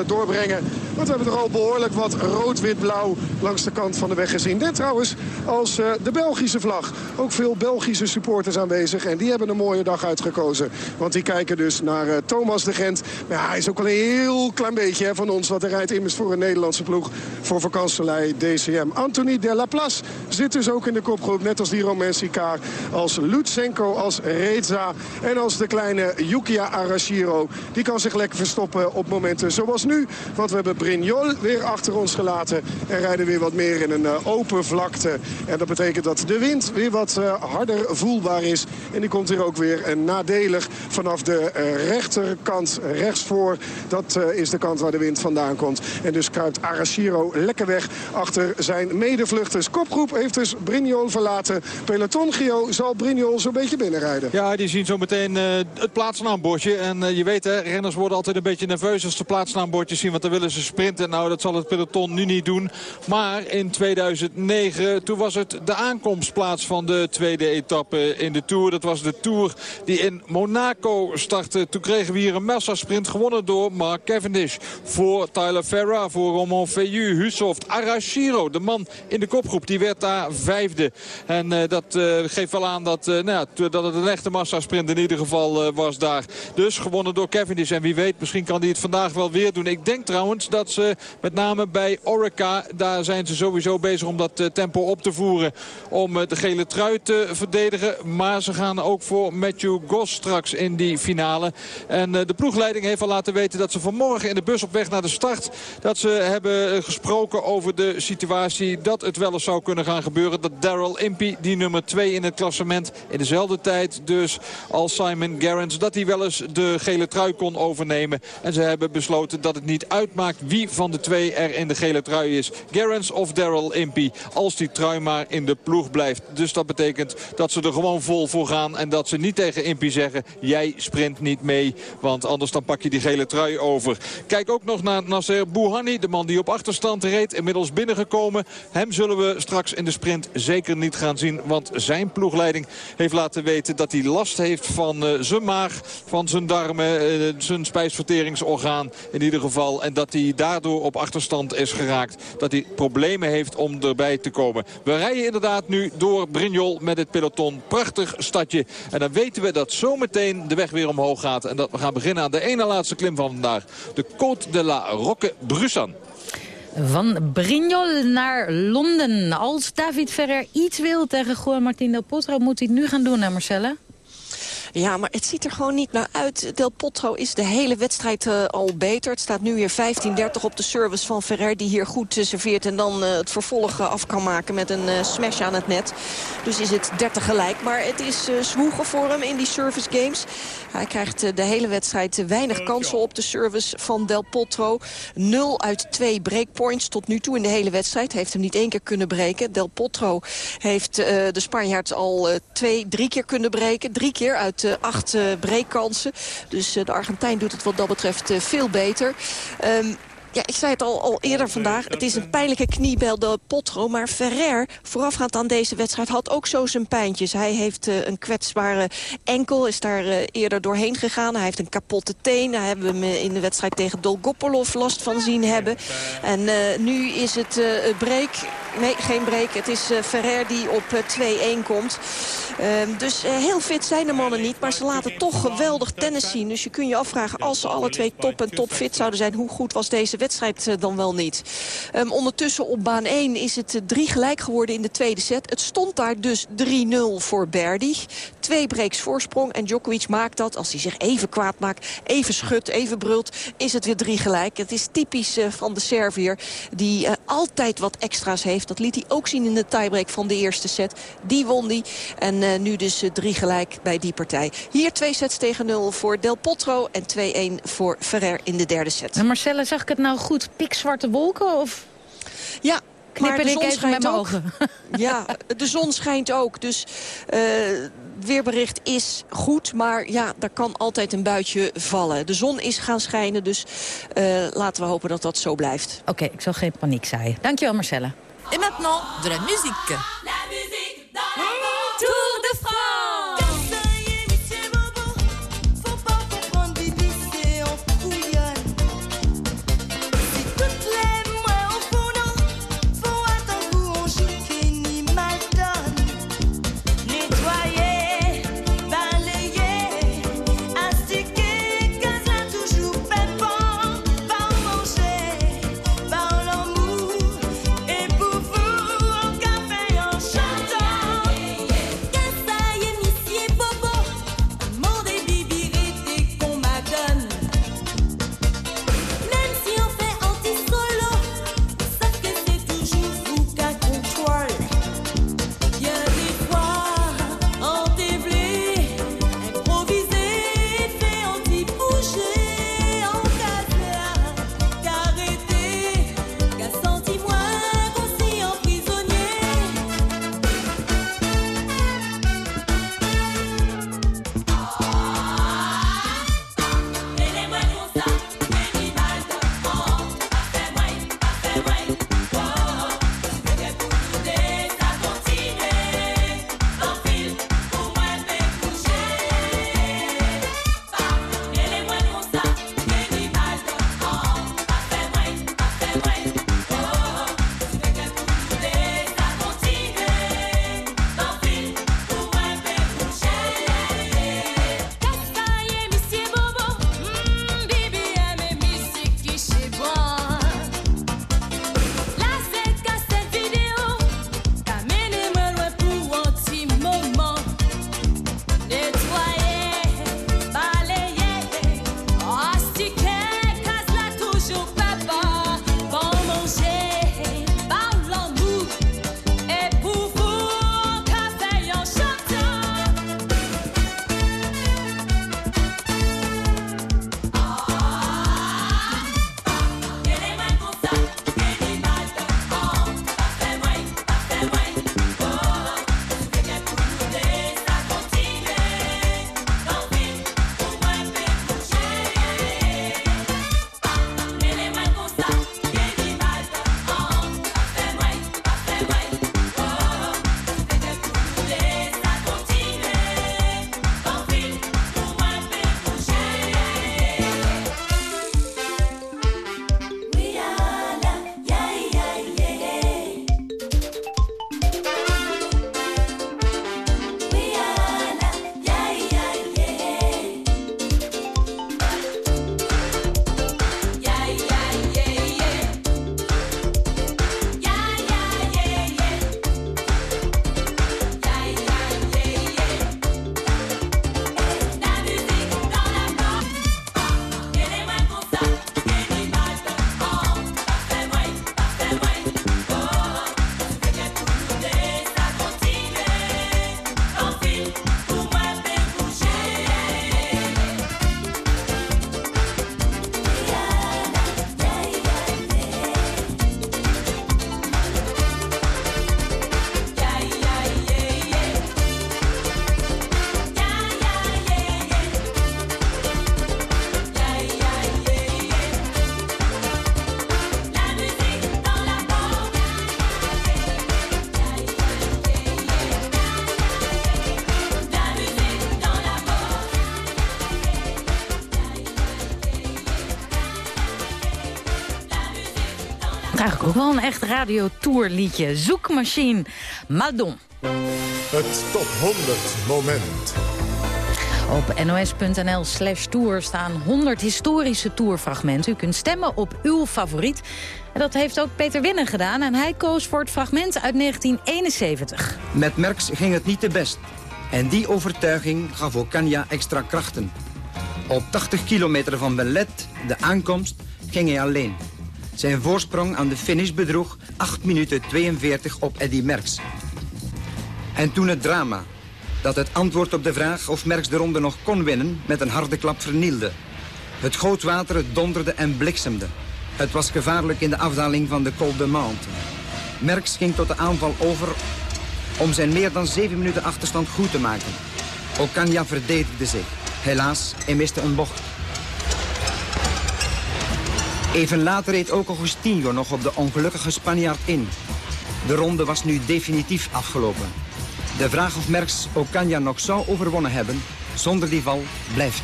doorbrengen. Want we hebben er al behoorlijk wat rood-wit-blauw langs de kant van de weg gezien. Net trouwens als de Belgische vlag. Ook veel Belgische supporters aanwezig. En die hebben een mooie dag uitgekozen. Want die kijken dus naar Thomas de Gent. Maar hij is ook wel een heel klein beetje van ons. Want hij rijdt immers voor een Nederlandse ploeg. Voor vakantselei DCM. Anthony de La Place zit dus ook in de kopgroep. Net als die Romain Als Lutsenko, als Reza en als de kleine kleine Yukia Arashiro. Die kan zich lekker verstoppen op momenten zoals nu. Want we hebben Brignol weer achter ons gelaten. En rijden weer wat meer in een uh, open vlakte. En dat betekent dat de wind weer wat uh, harder voelbaar is. En die komt hier ook weer nadelig vanaf de rechterkant rechtsvoor. Dat is de kant waar de wind vandaan komt. En dus kruipt Arashiro lekker weg achter zijn medevluchters. Kopgroep heeft dus Brignol verlaten. Peloton Gio zal Brignol zo'n beetje binnenrijden. Ja, die zien zo meteen het plaatsnaambordje. En uh, je weet, hè, renners worden altijd een beetje nerveus als ze plaatsnaambordjes zien. Want dan willen ze sprinten. Nou, dat zal het peloton nu niet doen. Maar in 2009, toen was het de aankomstplaats van de tweede etappe in de Tour. Dat was de Tour die in Monaco startte. Toen kregen we hier een massasprint gewonnen door Mark Cavendish. Voor Tyler Ferra, voor Romain Feyu, Husoft, Arashiro. De man in de kopgroep, die werd daar vijfde. En uh, dat uh, geeft wel aan dat, nou dat het een echte massasprint in ieder geval was daar. Dus gewonnen door Cavendish. En wie weet, misschien kan hij het vandaag wel weer doen. Ik denk trouwens dat ze met name bij Orica... daar zijn ze sowieso bezig om dat eh, tempo op te voeren. Om eh, de gele trui te verdedigen. Maar ze gaan ook voor Matthew Goss straks in die finale. En eh, de ploegleiding heeft al laten weten dat ze vanmorgen in de bus op weg naar de start... dat ze hebben gesproken over de situatie dat het wel eens zou kunnen gaan gebeuren. Dat Daryl Impey, die nummer 2 in het klassement... in dezelfde tijd dus als Simon Garrett dat hij wel eens de gele trui kon overnemen. En ze hebben besloten dat het niet uitmaakt wie van de twee er in de gele trui is. Gerrans of Daryl Impey. Als die trui maar in de ploeg blijft. Dus dat betekent dat ze er gewoon vol voor gaan. En dat ze niet tegen Impey zeggen, jij sprint niet mee. Want anders dan pak je die gele trui over. Kijk ook nog naar Nasser Bouhanni. De man die op achterstand reed. Inmiddels binnengekomen. Hem zullen we straks in de sprint zeker niet gaan zien. Want zijn ploegleiding heeft laten weten dat hij last heeft van uh, zijn van zijn darmen, eh, zijn spijsverteringsorgaan in ieder geval. En dat hij daardoor op achterstand is geraakt. Dat hij problemen heeft om erbij te komen. We rijden inderdaad nu door Brignol met het peloton. Prachtig stadje. En dan weten we dat zometeen de weg weer omhoog gaat. En dat we gaan beginnen aan de ene laatste klim van vandaag. De Côte de la Roque Brussan. Van Brignol naar Londen. Als David Ferrer iets wil tegen Juan Martín del Potro... moet hij het nu gaan doen, hè Marcelle? Ja, maar het ziet er gewoon niet naar uit. Del Potro is de hele wedstrijd uh, al beter. Het staat nu weer 15-30 op de service van Ferrer... die hier goed uh, serveert en dan uh, het vervolg af kan maken... met een smash aan het net. Dus is het 30 gelijk. Maar het is zwoegen voor hem in die service games. Hij krijgt de hele wedstrijd weinig kansen op de service van Del Potro. 0 uit 2 breakpoints tot nu toe in de hele wedstrijd. Heeft hem niet één keer kunnen breken. Del Potro heeft de Spanjaard al twee, drie keer kunnen breken. Drie keer uit acht breekkansen. Dus de Argentijn doet het wat dat betreft veel beter. Um, Ja, ik zei het al, al eerder vandaag. Het is een pijnlijke kniebel de Potro. Maar Ferrer, voorafgaand aan deze wedstrijd, had ook zo zijn pijntjes. Hij heeft uh, een kwetsbare enkel, is daar uh, eerder doorheen gegaan. Hij heeft een kapotte teen. Daar hebben we hem in de wedstrijd tegen Dolgopolov last van zien hebben. En nu is het break. Nee, geen break. Het is Ferrer die op 2-1 komt. Ehm, dus heel fit zijn de mannen niet. Maar ze laten toch geweldig tennis zien. Dus je kunt je afvragen, als ze alle twee top en top fit zouden zijn... hoe goed was deze wedstrijd dan wel niet? Um, ondertussen op baan 1 is het 3 gelijk geworden in de tweede set. Het stond daar dus 3-0 voor Berdy. Twee breaks voorsprong en Djokovic maakt dat. Als hij zich even kwaad maakt, even schudt, even brult... is het weer drie gelijk. Het is typisch uh, van de Servier die uh, altijd wat extra's heeft. Dat liet hij ook zien in de tiebreak van de eerste set. Die won die. En uh, nu dus drie gelijk bij die partij. Hier twee sets tegen nul voor Del Potro en 2-1 voor Ferrer in de derde set. En Marcella, zag ik het nou goed? Pikzwarte wolken of... Ja, Knippen maar ik even met mijn ogen. Ja, de zon schijnt ook. Dus uh, weerbericht is goed, maar ja, er kan altijd een buitje vallen. De zon is gaan schijnen, dus uh, laten we hopen dat dat zo blijft. Oké, okay, ik zal geen paniek zaaien. Dankjewel, Marcella. En maintenant, de. La musique Wel een echt radiotourliedje. Zoekmachine Madon. Het top 100 moment. Op nos.nl slash tour staan 100 historische tourfragmenten. U kunt stemmen op uw favoriet. En dat heeft ook Peter Winnen gedaan. En hij koos voor het fragment uit 1971. Met Merckx ging het niet te best. En die overtuiging gaf Okanja extra krachten. Op 80 kilometer van Belet, de aankomst, ging hij alleen. Zijn voorsprong aan de finish bedroeg 8 minuten 42 op Eddy Merckx. En toen het drama, dat het antwoord op de vraag of Merckx de ronde nog kon winnen, met een harde klap vernielde. Het gootwater donderde en bliksemde. Het was gevaarlijk in de afdaling van de Col de Mante. Merckx ging tot de aanval over om zijn meer dan 7 minuten achterstand goed te maken. Okanja verdedigde zich. Helaas, hij miste een bocht. Even later reed ook Augustinho nog op de ongelukkige Spanjaard in. De ronde was nu definitief afgelopen. De vraag of Merckx Okanja nog zou overwonnen hebben, zonder die val, blijft.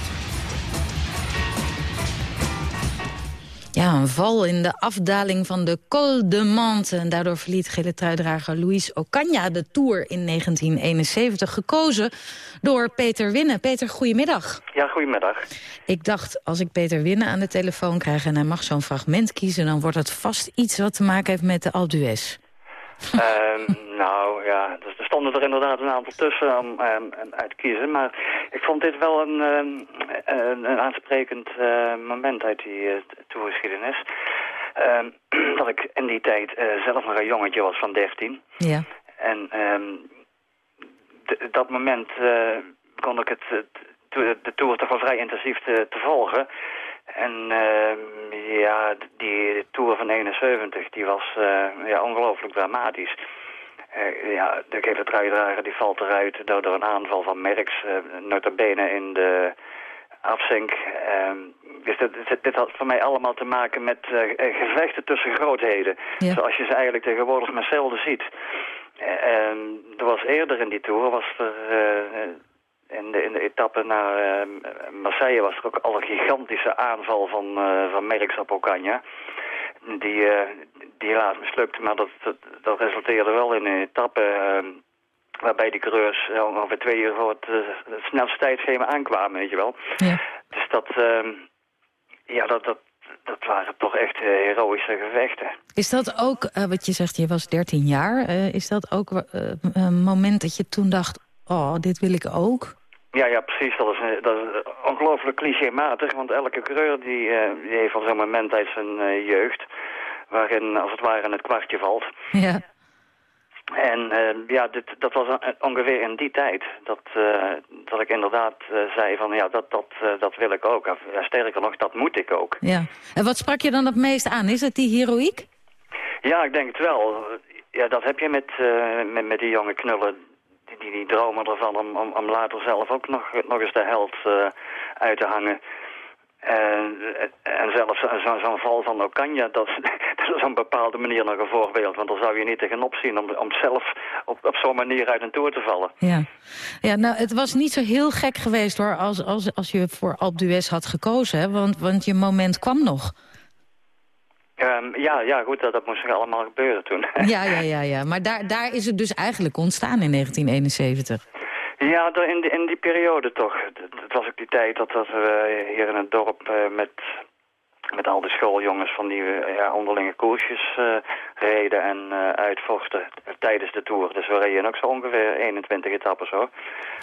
Ja, een val in de afdaling van de Col de Mante. En daardoor verliet gele truidrager Luis Ocaña de Tour in 1971. Gekozen door Peter Winnen. Peter, goedemiddag. Ja, goedemiddag. Ik dacht, als ik Peter Winnen aan de telefoon krijg... en hij mag zo'n fragment kiezen... dan wordt het vast iets wat te maken heeft met de Alpe Ehm, nou ja, dus er stonden er inderdaad een aantal tussen om um, uit te kiezen. Maar ik vond dit wel een, um, een, een aansprekend uh, moment uit die uh, toergeschiedenis. dat ik in die tijd uh, zelf nog een jongetje was van 13. Ja. En dat moment kon ik het, de tour toch wel vrij intensief te, te volgen. En uh, ja, die Tour van 71, die was uh, ja, ongelooflijk dramatisch. Uh, ja, de gele truidrager die valt eruit door, een aanval van Merckx, notabene in de afzink. dus dit, dit, dit, had voor mij allemaal te maken met gevechten tussen grootheden. Ja. Zoals je ze eigenlijk tegenwoordig maar zelden ziet. er was eerder in die Tour, was er in de, in de etappe naar uh, Marseille was er ook al een gigantische aanval van, uh, van Merckx op Ocaña. Die, uh, die helaas mislukte, maar dat, dat, dat, resulteerde wel in een etappe waarbij die coureurs ongeveer twee uur voor het, het snelste tijdschema aankwamen, weet je wel. Ja. Dus dat, ja, dat, dat, dat waren toch echt heroïsche gevechten. Is dat ook, wat je zegt, je was 13 jaar, is dat ook een moment dat je toen dacht, oh, dit wil ik ook? Ja, ja, precies. Dat is, dat is ongelooflijk clichématig, want elke coureur die, uh, die heeft al zo'n moment uit zijn jeugd, waarin als het ware het kwartje valt. Ja. En uh, ja, dit, dat was ongeveer in die tijd dat, dat ik inderdaad zei van ja, dat, dat, dat wil ik ook. Ja, sterker nog, dat moet ik ook. Ja. En wat sprak je dan het meest aan? Is het die heroïek? Ja, ik denk het wel. Ja, dat heb je met, met, met die jonge knullen die, die dromen ervan om, om, om later zelf ook nog, nog eens de held uh, uit te hangen. En, en zelfs zo'n zo val van Ocaña, dat, dat is op een bepaalde manier nog een voorbeeld. Want dan zou je niet tegenop zien om, om zelf op, op zo'n manier uit een toer te vallen. Ja. ja, nou het was niet zo heel gek geweest hoor, als, als, als je voor Alpe had gekozen. Hè? Want, want je moment kwam nog. Um, ja, ja, goed, dat, dat moest er allemaal gebeuren toen. Ja, ja, ja, ja. maar daar, daar is het dus eigenlijk ontstaan in 1971. Ja, in die, in die periode toch. Het was ook die tijd dat, dat we hier in het dorp uh, met, met al die schooljongens van die uh, ja, onderlinge koersjes uh, reden en uitvochten tijdens de Tour. Dus we reden ook zo ongeveer 21 etappes hoor.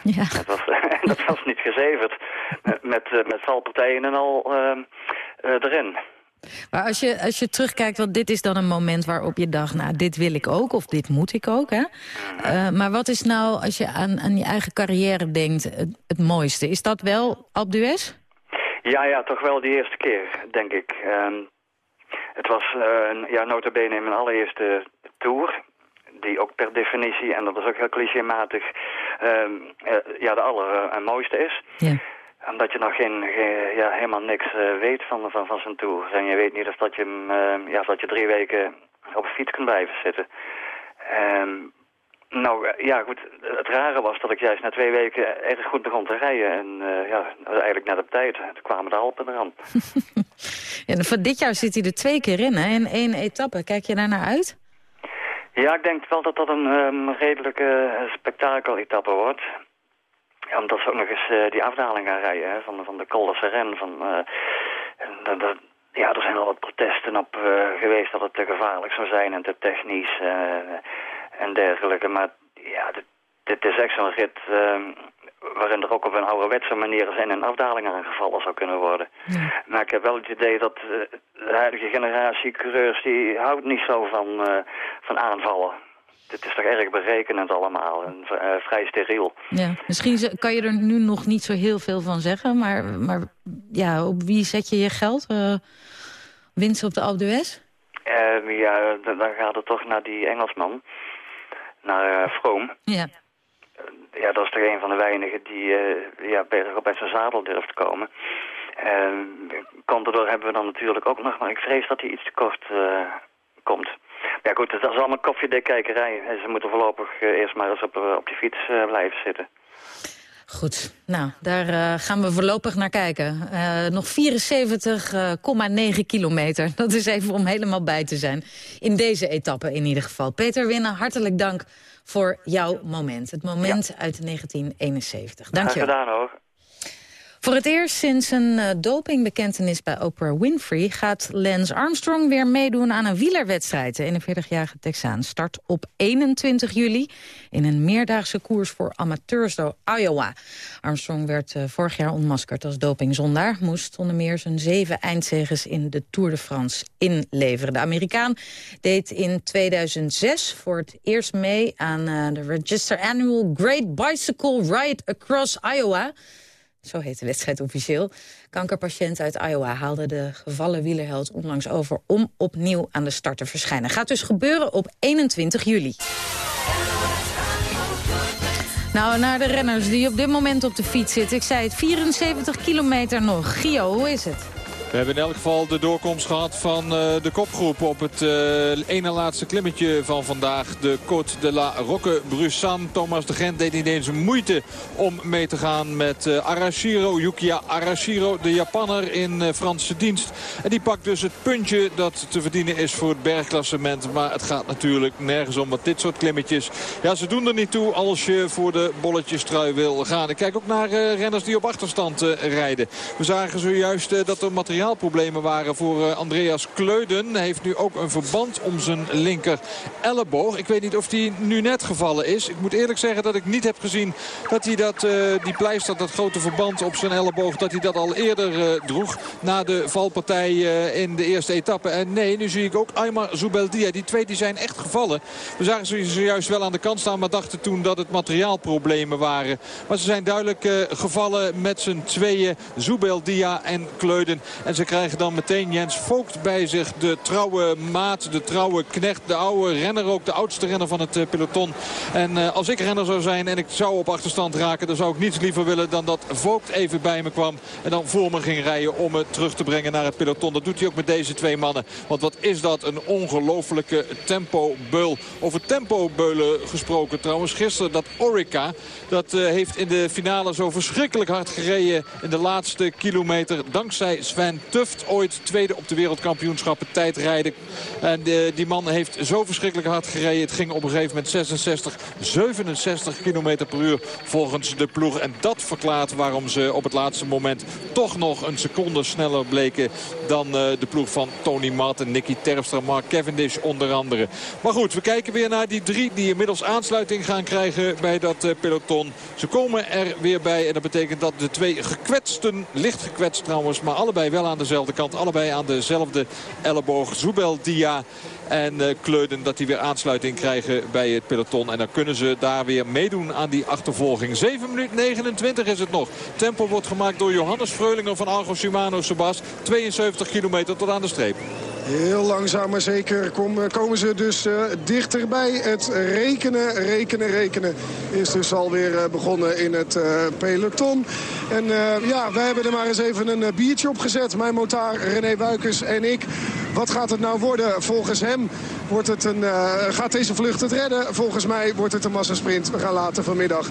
Ja. Dat was, dat was niet gezeverd. Met, met, met valpartijen en al erin. Maar als je, als je terugkijkt, want dit is dan een moment waarop je dacht... nou, dit wil ik ook of dit moet ik ook, hè? Uh, maar wat is nou, als je aan, aan je eigen carrière denkt, het, het mooiste? Is dat wel d'Huez? Ja, ja, toch wel de eerste keer, denk ik. Um, het was uh, ja, nota bene in mijn allereerste tour die ook per definitie, en dat is ook heel clichématig, um, uh, ja, de allermooiste is. Ja omdat je nog geen, geen ja, helemaal niks uh, weet van, van, van zijn tour. En je weet niet of dat je, uh, ja, of dat je drie weken op een fiets kunt blijven zitten. Um, Nou uh, ja, goed. Het rare was dat ik juist na twee weken erg goed begon te rijden. En uh, ja, eigenlijk net op tijd. Toen kwamen de Alpen eraan. en voor dit jaar zit hij er twee keer in, hè? In één etappe. Kijk je daar naar uit? Ja, ik denk wel dat dat een um, redelijke spektakel-etappe wordt. Ja, omdat ze ook nog eens uh, die afdaling gaan rijden hè, van, van de Col de Seren. Van, dat, ja, er zijn al wat protesten op uh, geweest dat het te gevaarlijk zou zijn en te technisch en dergelijke. Maar ja, dit, dit is echt zo'n rit waarin er ook op een ouderwetse manier zijn en afdalingen aangevallen zou kunnen worden. Ja. Maar ik heb wel het idee dat de huidige generatie coureurs, die houdt niet zo van, van aanvallen het is toch erg berekenend allemaal en uh, vrij steriel. Ja, misschien kan je er nu nog niet zo heel veel van zeggen, maar, maar ja, op wie zet je je geld? Uh, winst op de Alpe d'Huez? Uh, ja, dan gaat het toch naar die Engelsman, naar uh, Vroom. Ja. ja, dat is toch een van de weinigen die ja, bergop uit zijn zadel durft te komen. Contador hebben we dan natuurlijk ook nog, maar ik vrees dat hij iets te kort komt. Ja goed, dat is allemaal koffiedekijkerij. Ze moeten voorlopig uh, eerst maar eens op, uh, op die fiets uh, blijven zitten. Goed, nou, daar gaan we voorlopig naar kijken. nog 74,9 kilometer. Dat is even om helemaal bij te zijn. In deze etappe in ieder geval. Peter Winnen, hartelijk dank voor jouw moment. Het moment ja. uit 1971. Dank je wel. gedaan hoor. Voor het eerst sinds een uh, dopingbekentenis bij Oprah Winfrey... gaat Lance Armstrong weer meedoen aan een wielerwedstrijd. De 41-jarige Texaan start op 21 juli... in een meerdaagse koers voor amateurs door Iowa. Armstrong werd uh, vorig jaar onmaskerd als dopingzondaar... moest onder meer zijn zeven eindzeges in de Tour de France inleveren. De Amerikaan deed in 2006 voor het eerst mee... aan uh, de Register Annual Great Bicycle Ride Across Iowa... Zo heet de wedstrijd officieel. Kankerpatiënt uit Iowa haalde de gevallen wielerheld onlangs over... om opnieuw aan de start te verschijnen. Gaat dus gebeuren op 21 juli. Nou, naar de renners die op dit moment op de fiets zitten. Ik zei het, 74 kilometer nog. Gio, hoe is het? We hebben in elk geval de doorkomst gehad van uh, de kopgroep op het uh, ene laatste klimmetje van vandaag. De Côte de la Roque Brussan. Thomas de Gent deed niet eens moeite om mee te gaan met uh, Arashiro. Yukiya Arashiro, de Japanner in Franse dienst. En die pakt dus het puntje dat te verdienen is voor het bergklassement. Maar het gaat natuurlijk nergens om, want dit soort klimmetjes... Ja, ze doen er niet toe als je voor de bolletjes trui wil gaan. Ik kijk ook naar renners die op achterstand rijden. We zagen zojuist dat er materiaal materiaalproblemen waren voor uh, Andreas Kleuden. Heeft nu ook een verband om zijn linker elleboog. Ik weet niet of die nu net gevallen is. Ik moet eerlijk zeggen dat ik niet heb gezien dat hij dat, uh, die pleister, dat grote verband op zijn elleboog, dat hij dat al eerder uh, droeg. Na de valpartij in de eerste etappe. En nee, nu zie ik ook Aymar Zubeldia. Die twee die zijn echt gevallen. We zagen ze zojuist wel aan de kant staan, maar dachten toen dat het materiaalproblemen waren. Maar ze zijn duidelijk gevallen met z'n tweeën. Zubeldia en Kleuden. En ze krijgen dan meteen Jens Vogt bij zich. De trouwe maat, de trouwe knecht, de oude renner ook. De oudste renner van het eh, peloton. En uh, als ik renner zou zijn en ik zou op achterstand raken... dan zou ik niets liever willen dan dat Vogt even bij me kwam. En dan voor me ging rijden om me terug te brengen naar het peloton. Dat doet hij ook met deze twee mannen. Want wat is dat een ongelofelijke tempo-beul. Over tempo-beulen gesproken trouwens. Gisteren dat Orica, dat uh, heeft in de finale zo verschrikkelijk hard gereden... in de laatste kilometer dankzij Sven Tuft. Ooit tweede op de wereldkampioenschappen tijdrijden. En eh, die man heeft zo verschrikkelijk hard gereden. Het ging op een gegeven moment 66, 67 km per uur volgens de ploeg. En dat verklaart waarom ze op het laatste moment toch nog een seconde sneller bleken dan uh, de ploeg van Tony Martin, Nicky Terpstra, Mark Cavendish onder andere. Maar goed, we kijken weer naar die drie die inmiddels aansluiting gaan krijgen bij dat uh, peloton. Ze komen er weer bij en dat betekent dat de twee gekwetsten, licht gekwetst trouwens, maar allebei wel aan dezelfde kant. Allebei aan dezelfde elleboog. Zubel Dia en uh, Kleuden dat die weer aansluiting krijgen bij het peloton. En dan kunnen ze daar weer meedoen aan die achtervolging. 7 minuten 29 is het nog. Tempo wordt gemaakt door Johannes Vreulinger van Argo Shimano Sebas. 72 kilometer tot aan de streep. Heel langzaam maar zeker komen ze dus uh, dichterbij. Het rekenen, rekenen, rekenen is dus alweer uh, begonnen in het peloton. En ja, wij hebben er maar eens even een biertje op gezet. Mijn motaar René Buikers en ik Wat gaat het nou worden volgens hem? Wordt het een, gaat deze vlucht het redden? Volgens mij wordt het een massasprint. We gaan later vanmiddag.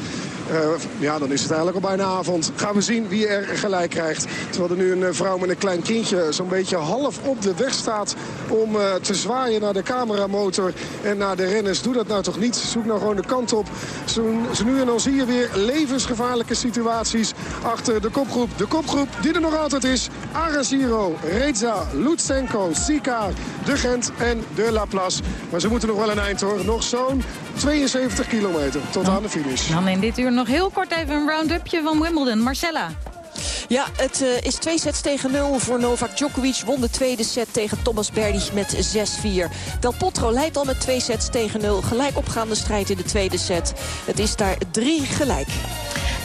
Ja, dan is het eigenlijk al bijna avond. Gaan we zien wie er gelijk krijgt. Terwijl er nu een vrouw met een klein kindje zo'n beetje half op de weg staat... om uh, te zwaaien naar de cameramotor en naar de renners. Doe dat nou toch niet. Zoek nou gewoon de kant op. Zo, zo nu en dan zie je weer levensgevaarlijke situaties achter de kopgroep. De kopgroep die er nog altijd is. Arasiro, Reza, Lutsenko, Sika, De Gent en De Laplace. Maar ze moeten nog wel een eind hoor. Nog zo'n 72 kilometer tot aan de finish. Dan in dit uur nog heel kort even een round-upje van Wimbledon. Marcella. Ja, het uh, is twee sets tegen 0 voor Novak Djokovic. Won de tweede set tegen Thomas Berdych met 6-4. Del Potro leidt al met twee sets tegen 0. Gelijk opgaande strijd in de tweede set. Het is daar drie gelijk.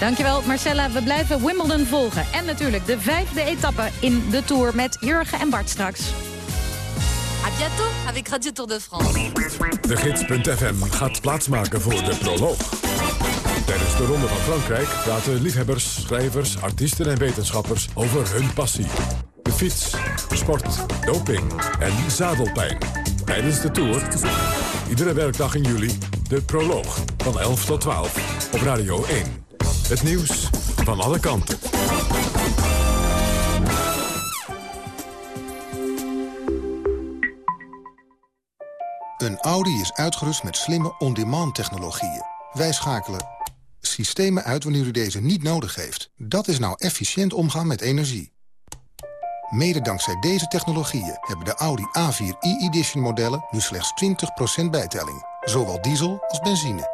Dankjewel Marcella. We blijven Wimbledon volgen. En natuurlijk de vijfde etappe in de Tour met Jurgen en Bart straks. A bientôt avec Radio Tour de France. De Gids.fm gaat plaatsmaken voor de proloog. De Ronde van Frankrijk praten liefhebbers, schrijvers, artiesten en wetenschappers over hun passie. De fiets, sport, doping en zadelpijn. Tijdens de Tour, iedere werkdag in juli, de proloog van 11 tot 12 op Radio 1. Het nieuws van alle kanten. Een Audi is uitgerust met slimme on-demand technologieën. Wij schakelen systemen uit wanneer u deze niet nodig heeft. Dat is nou efficiënt omgaan met energie. Mede dankzij deze technologieën hebben de Audi A4 e-edition modellen nu slechts 20% bijtelling. Zowel diesel als benzine.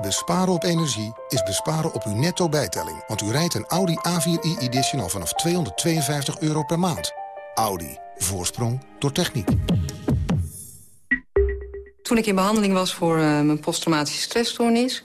Besparen op energie is besparen op uw netto bijtelling. Want u rijdt een Audi A4 e-edition al vanaf 252 euro per maand. Audi. Voorsprong door techniek. Toen ik in behandeling was voor uh, mijn posttraumatische stressstoornis...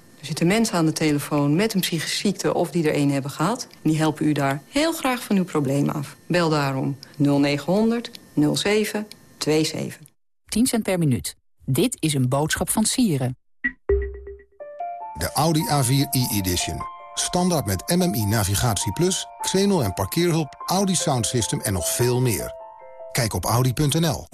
Er zitten mensen aan de telefoon met een psychische ziekte of die er een hebben gehad. Die helpen u daar heel graag van uw probleem af. Bel daarom 0900 0727. 10 cent per minuut. Dit is een boodschap van Sieren. De Audi A4 e-edition. Standaard met MMI Navigatie Plus, Xenol en parkeerhulp, Audi Sound System en nog veel meer. Kijk op audi.nl.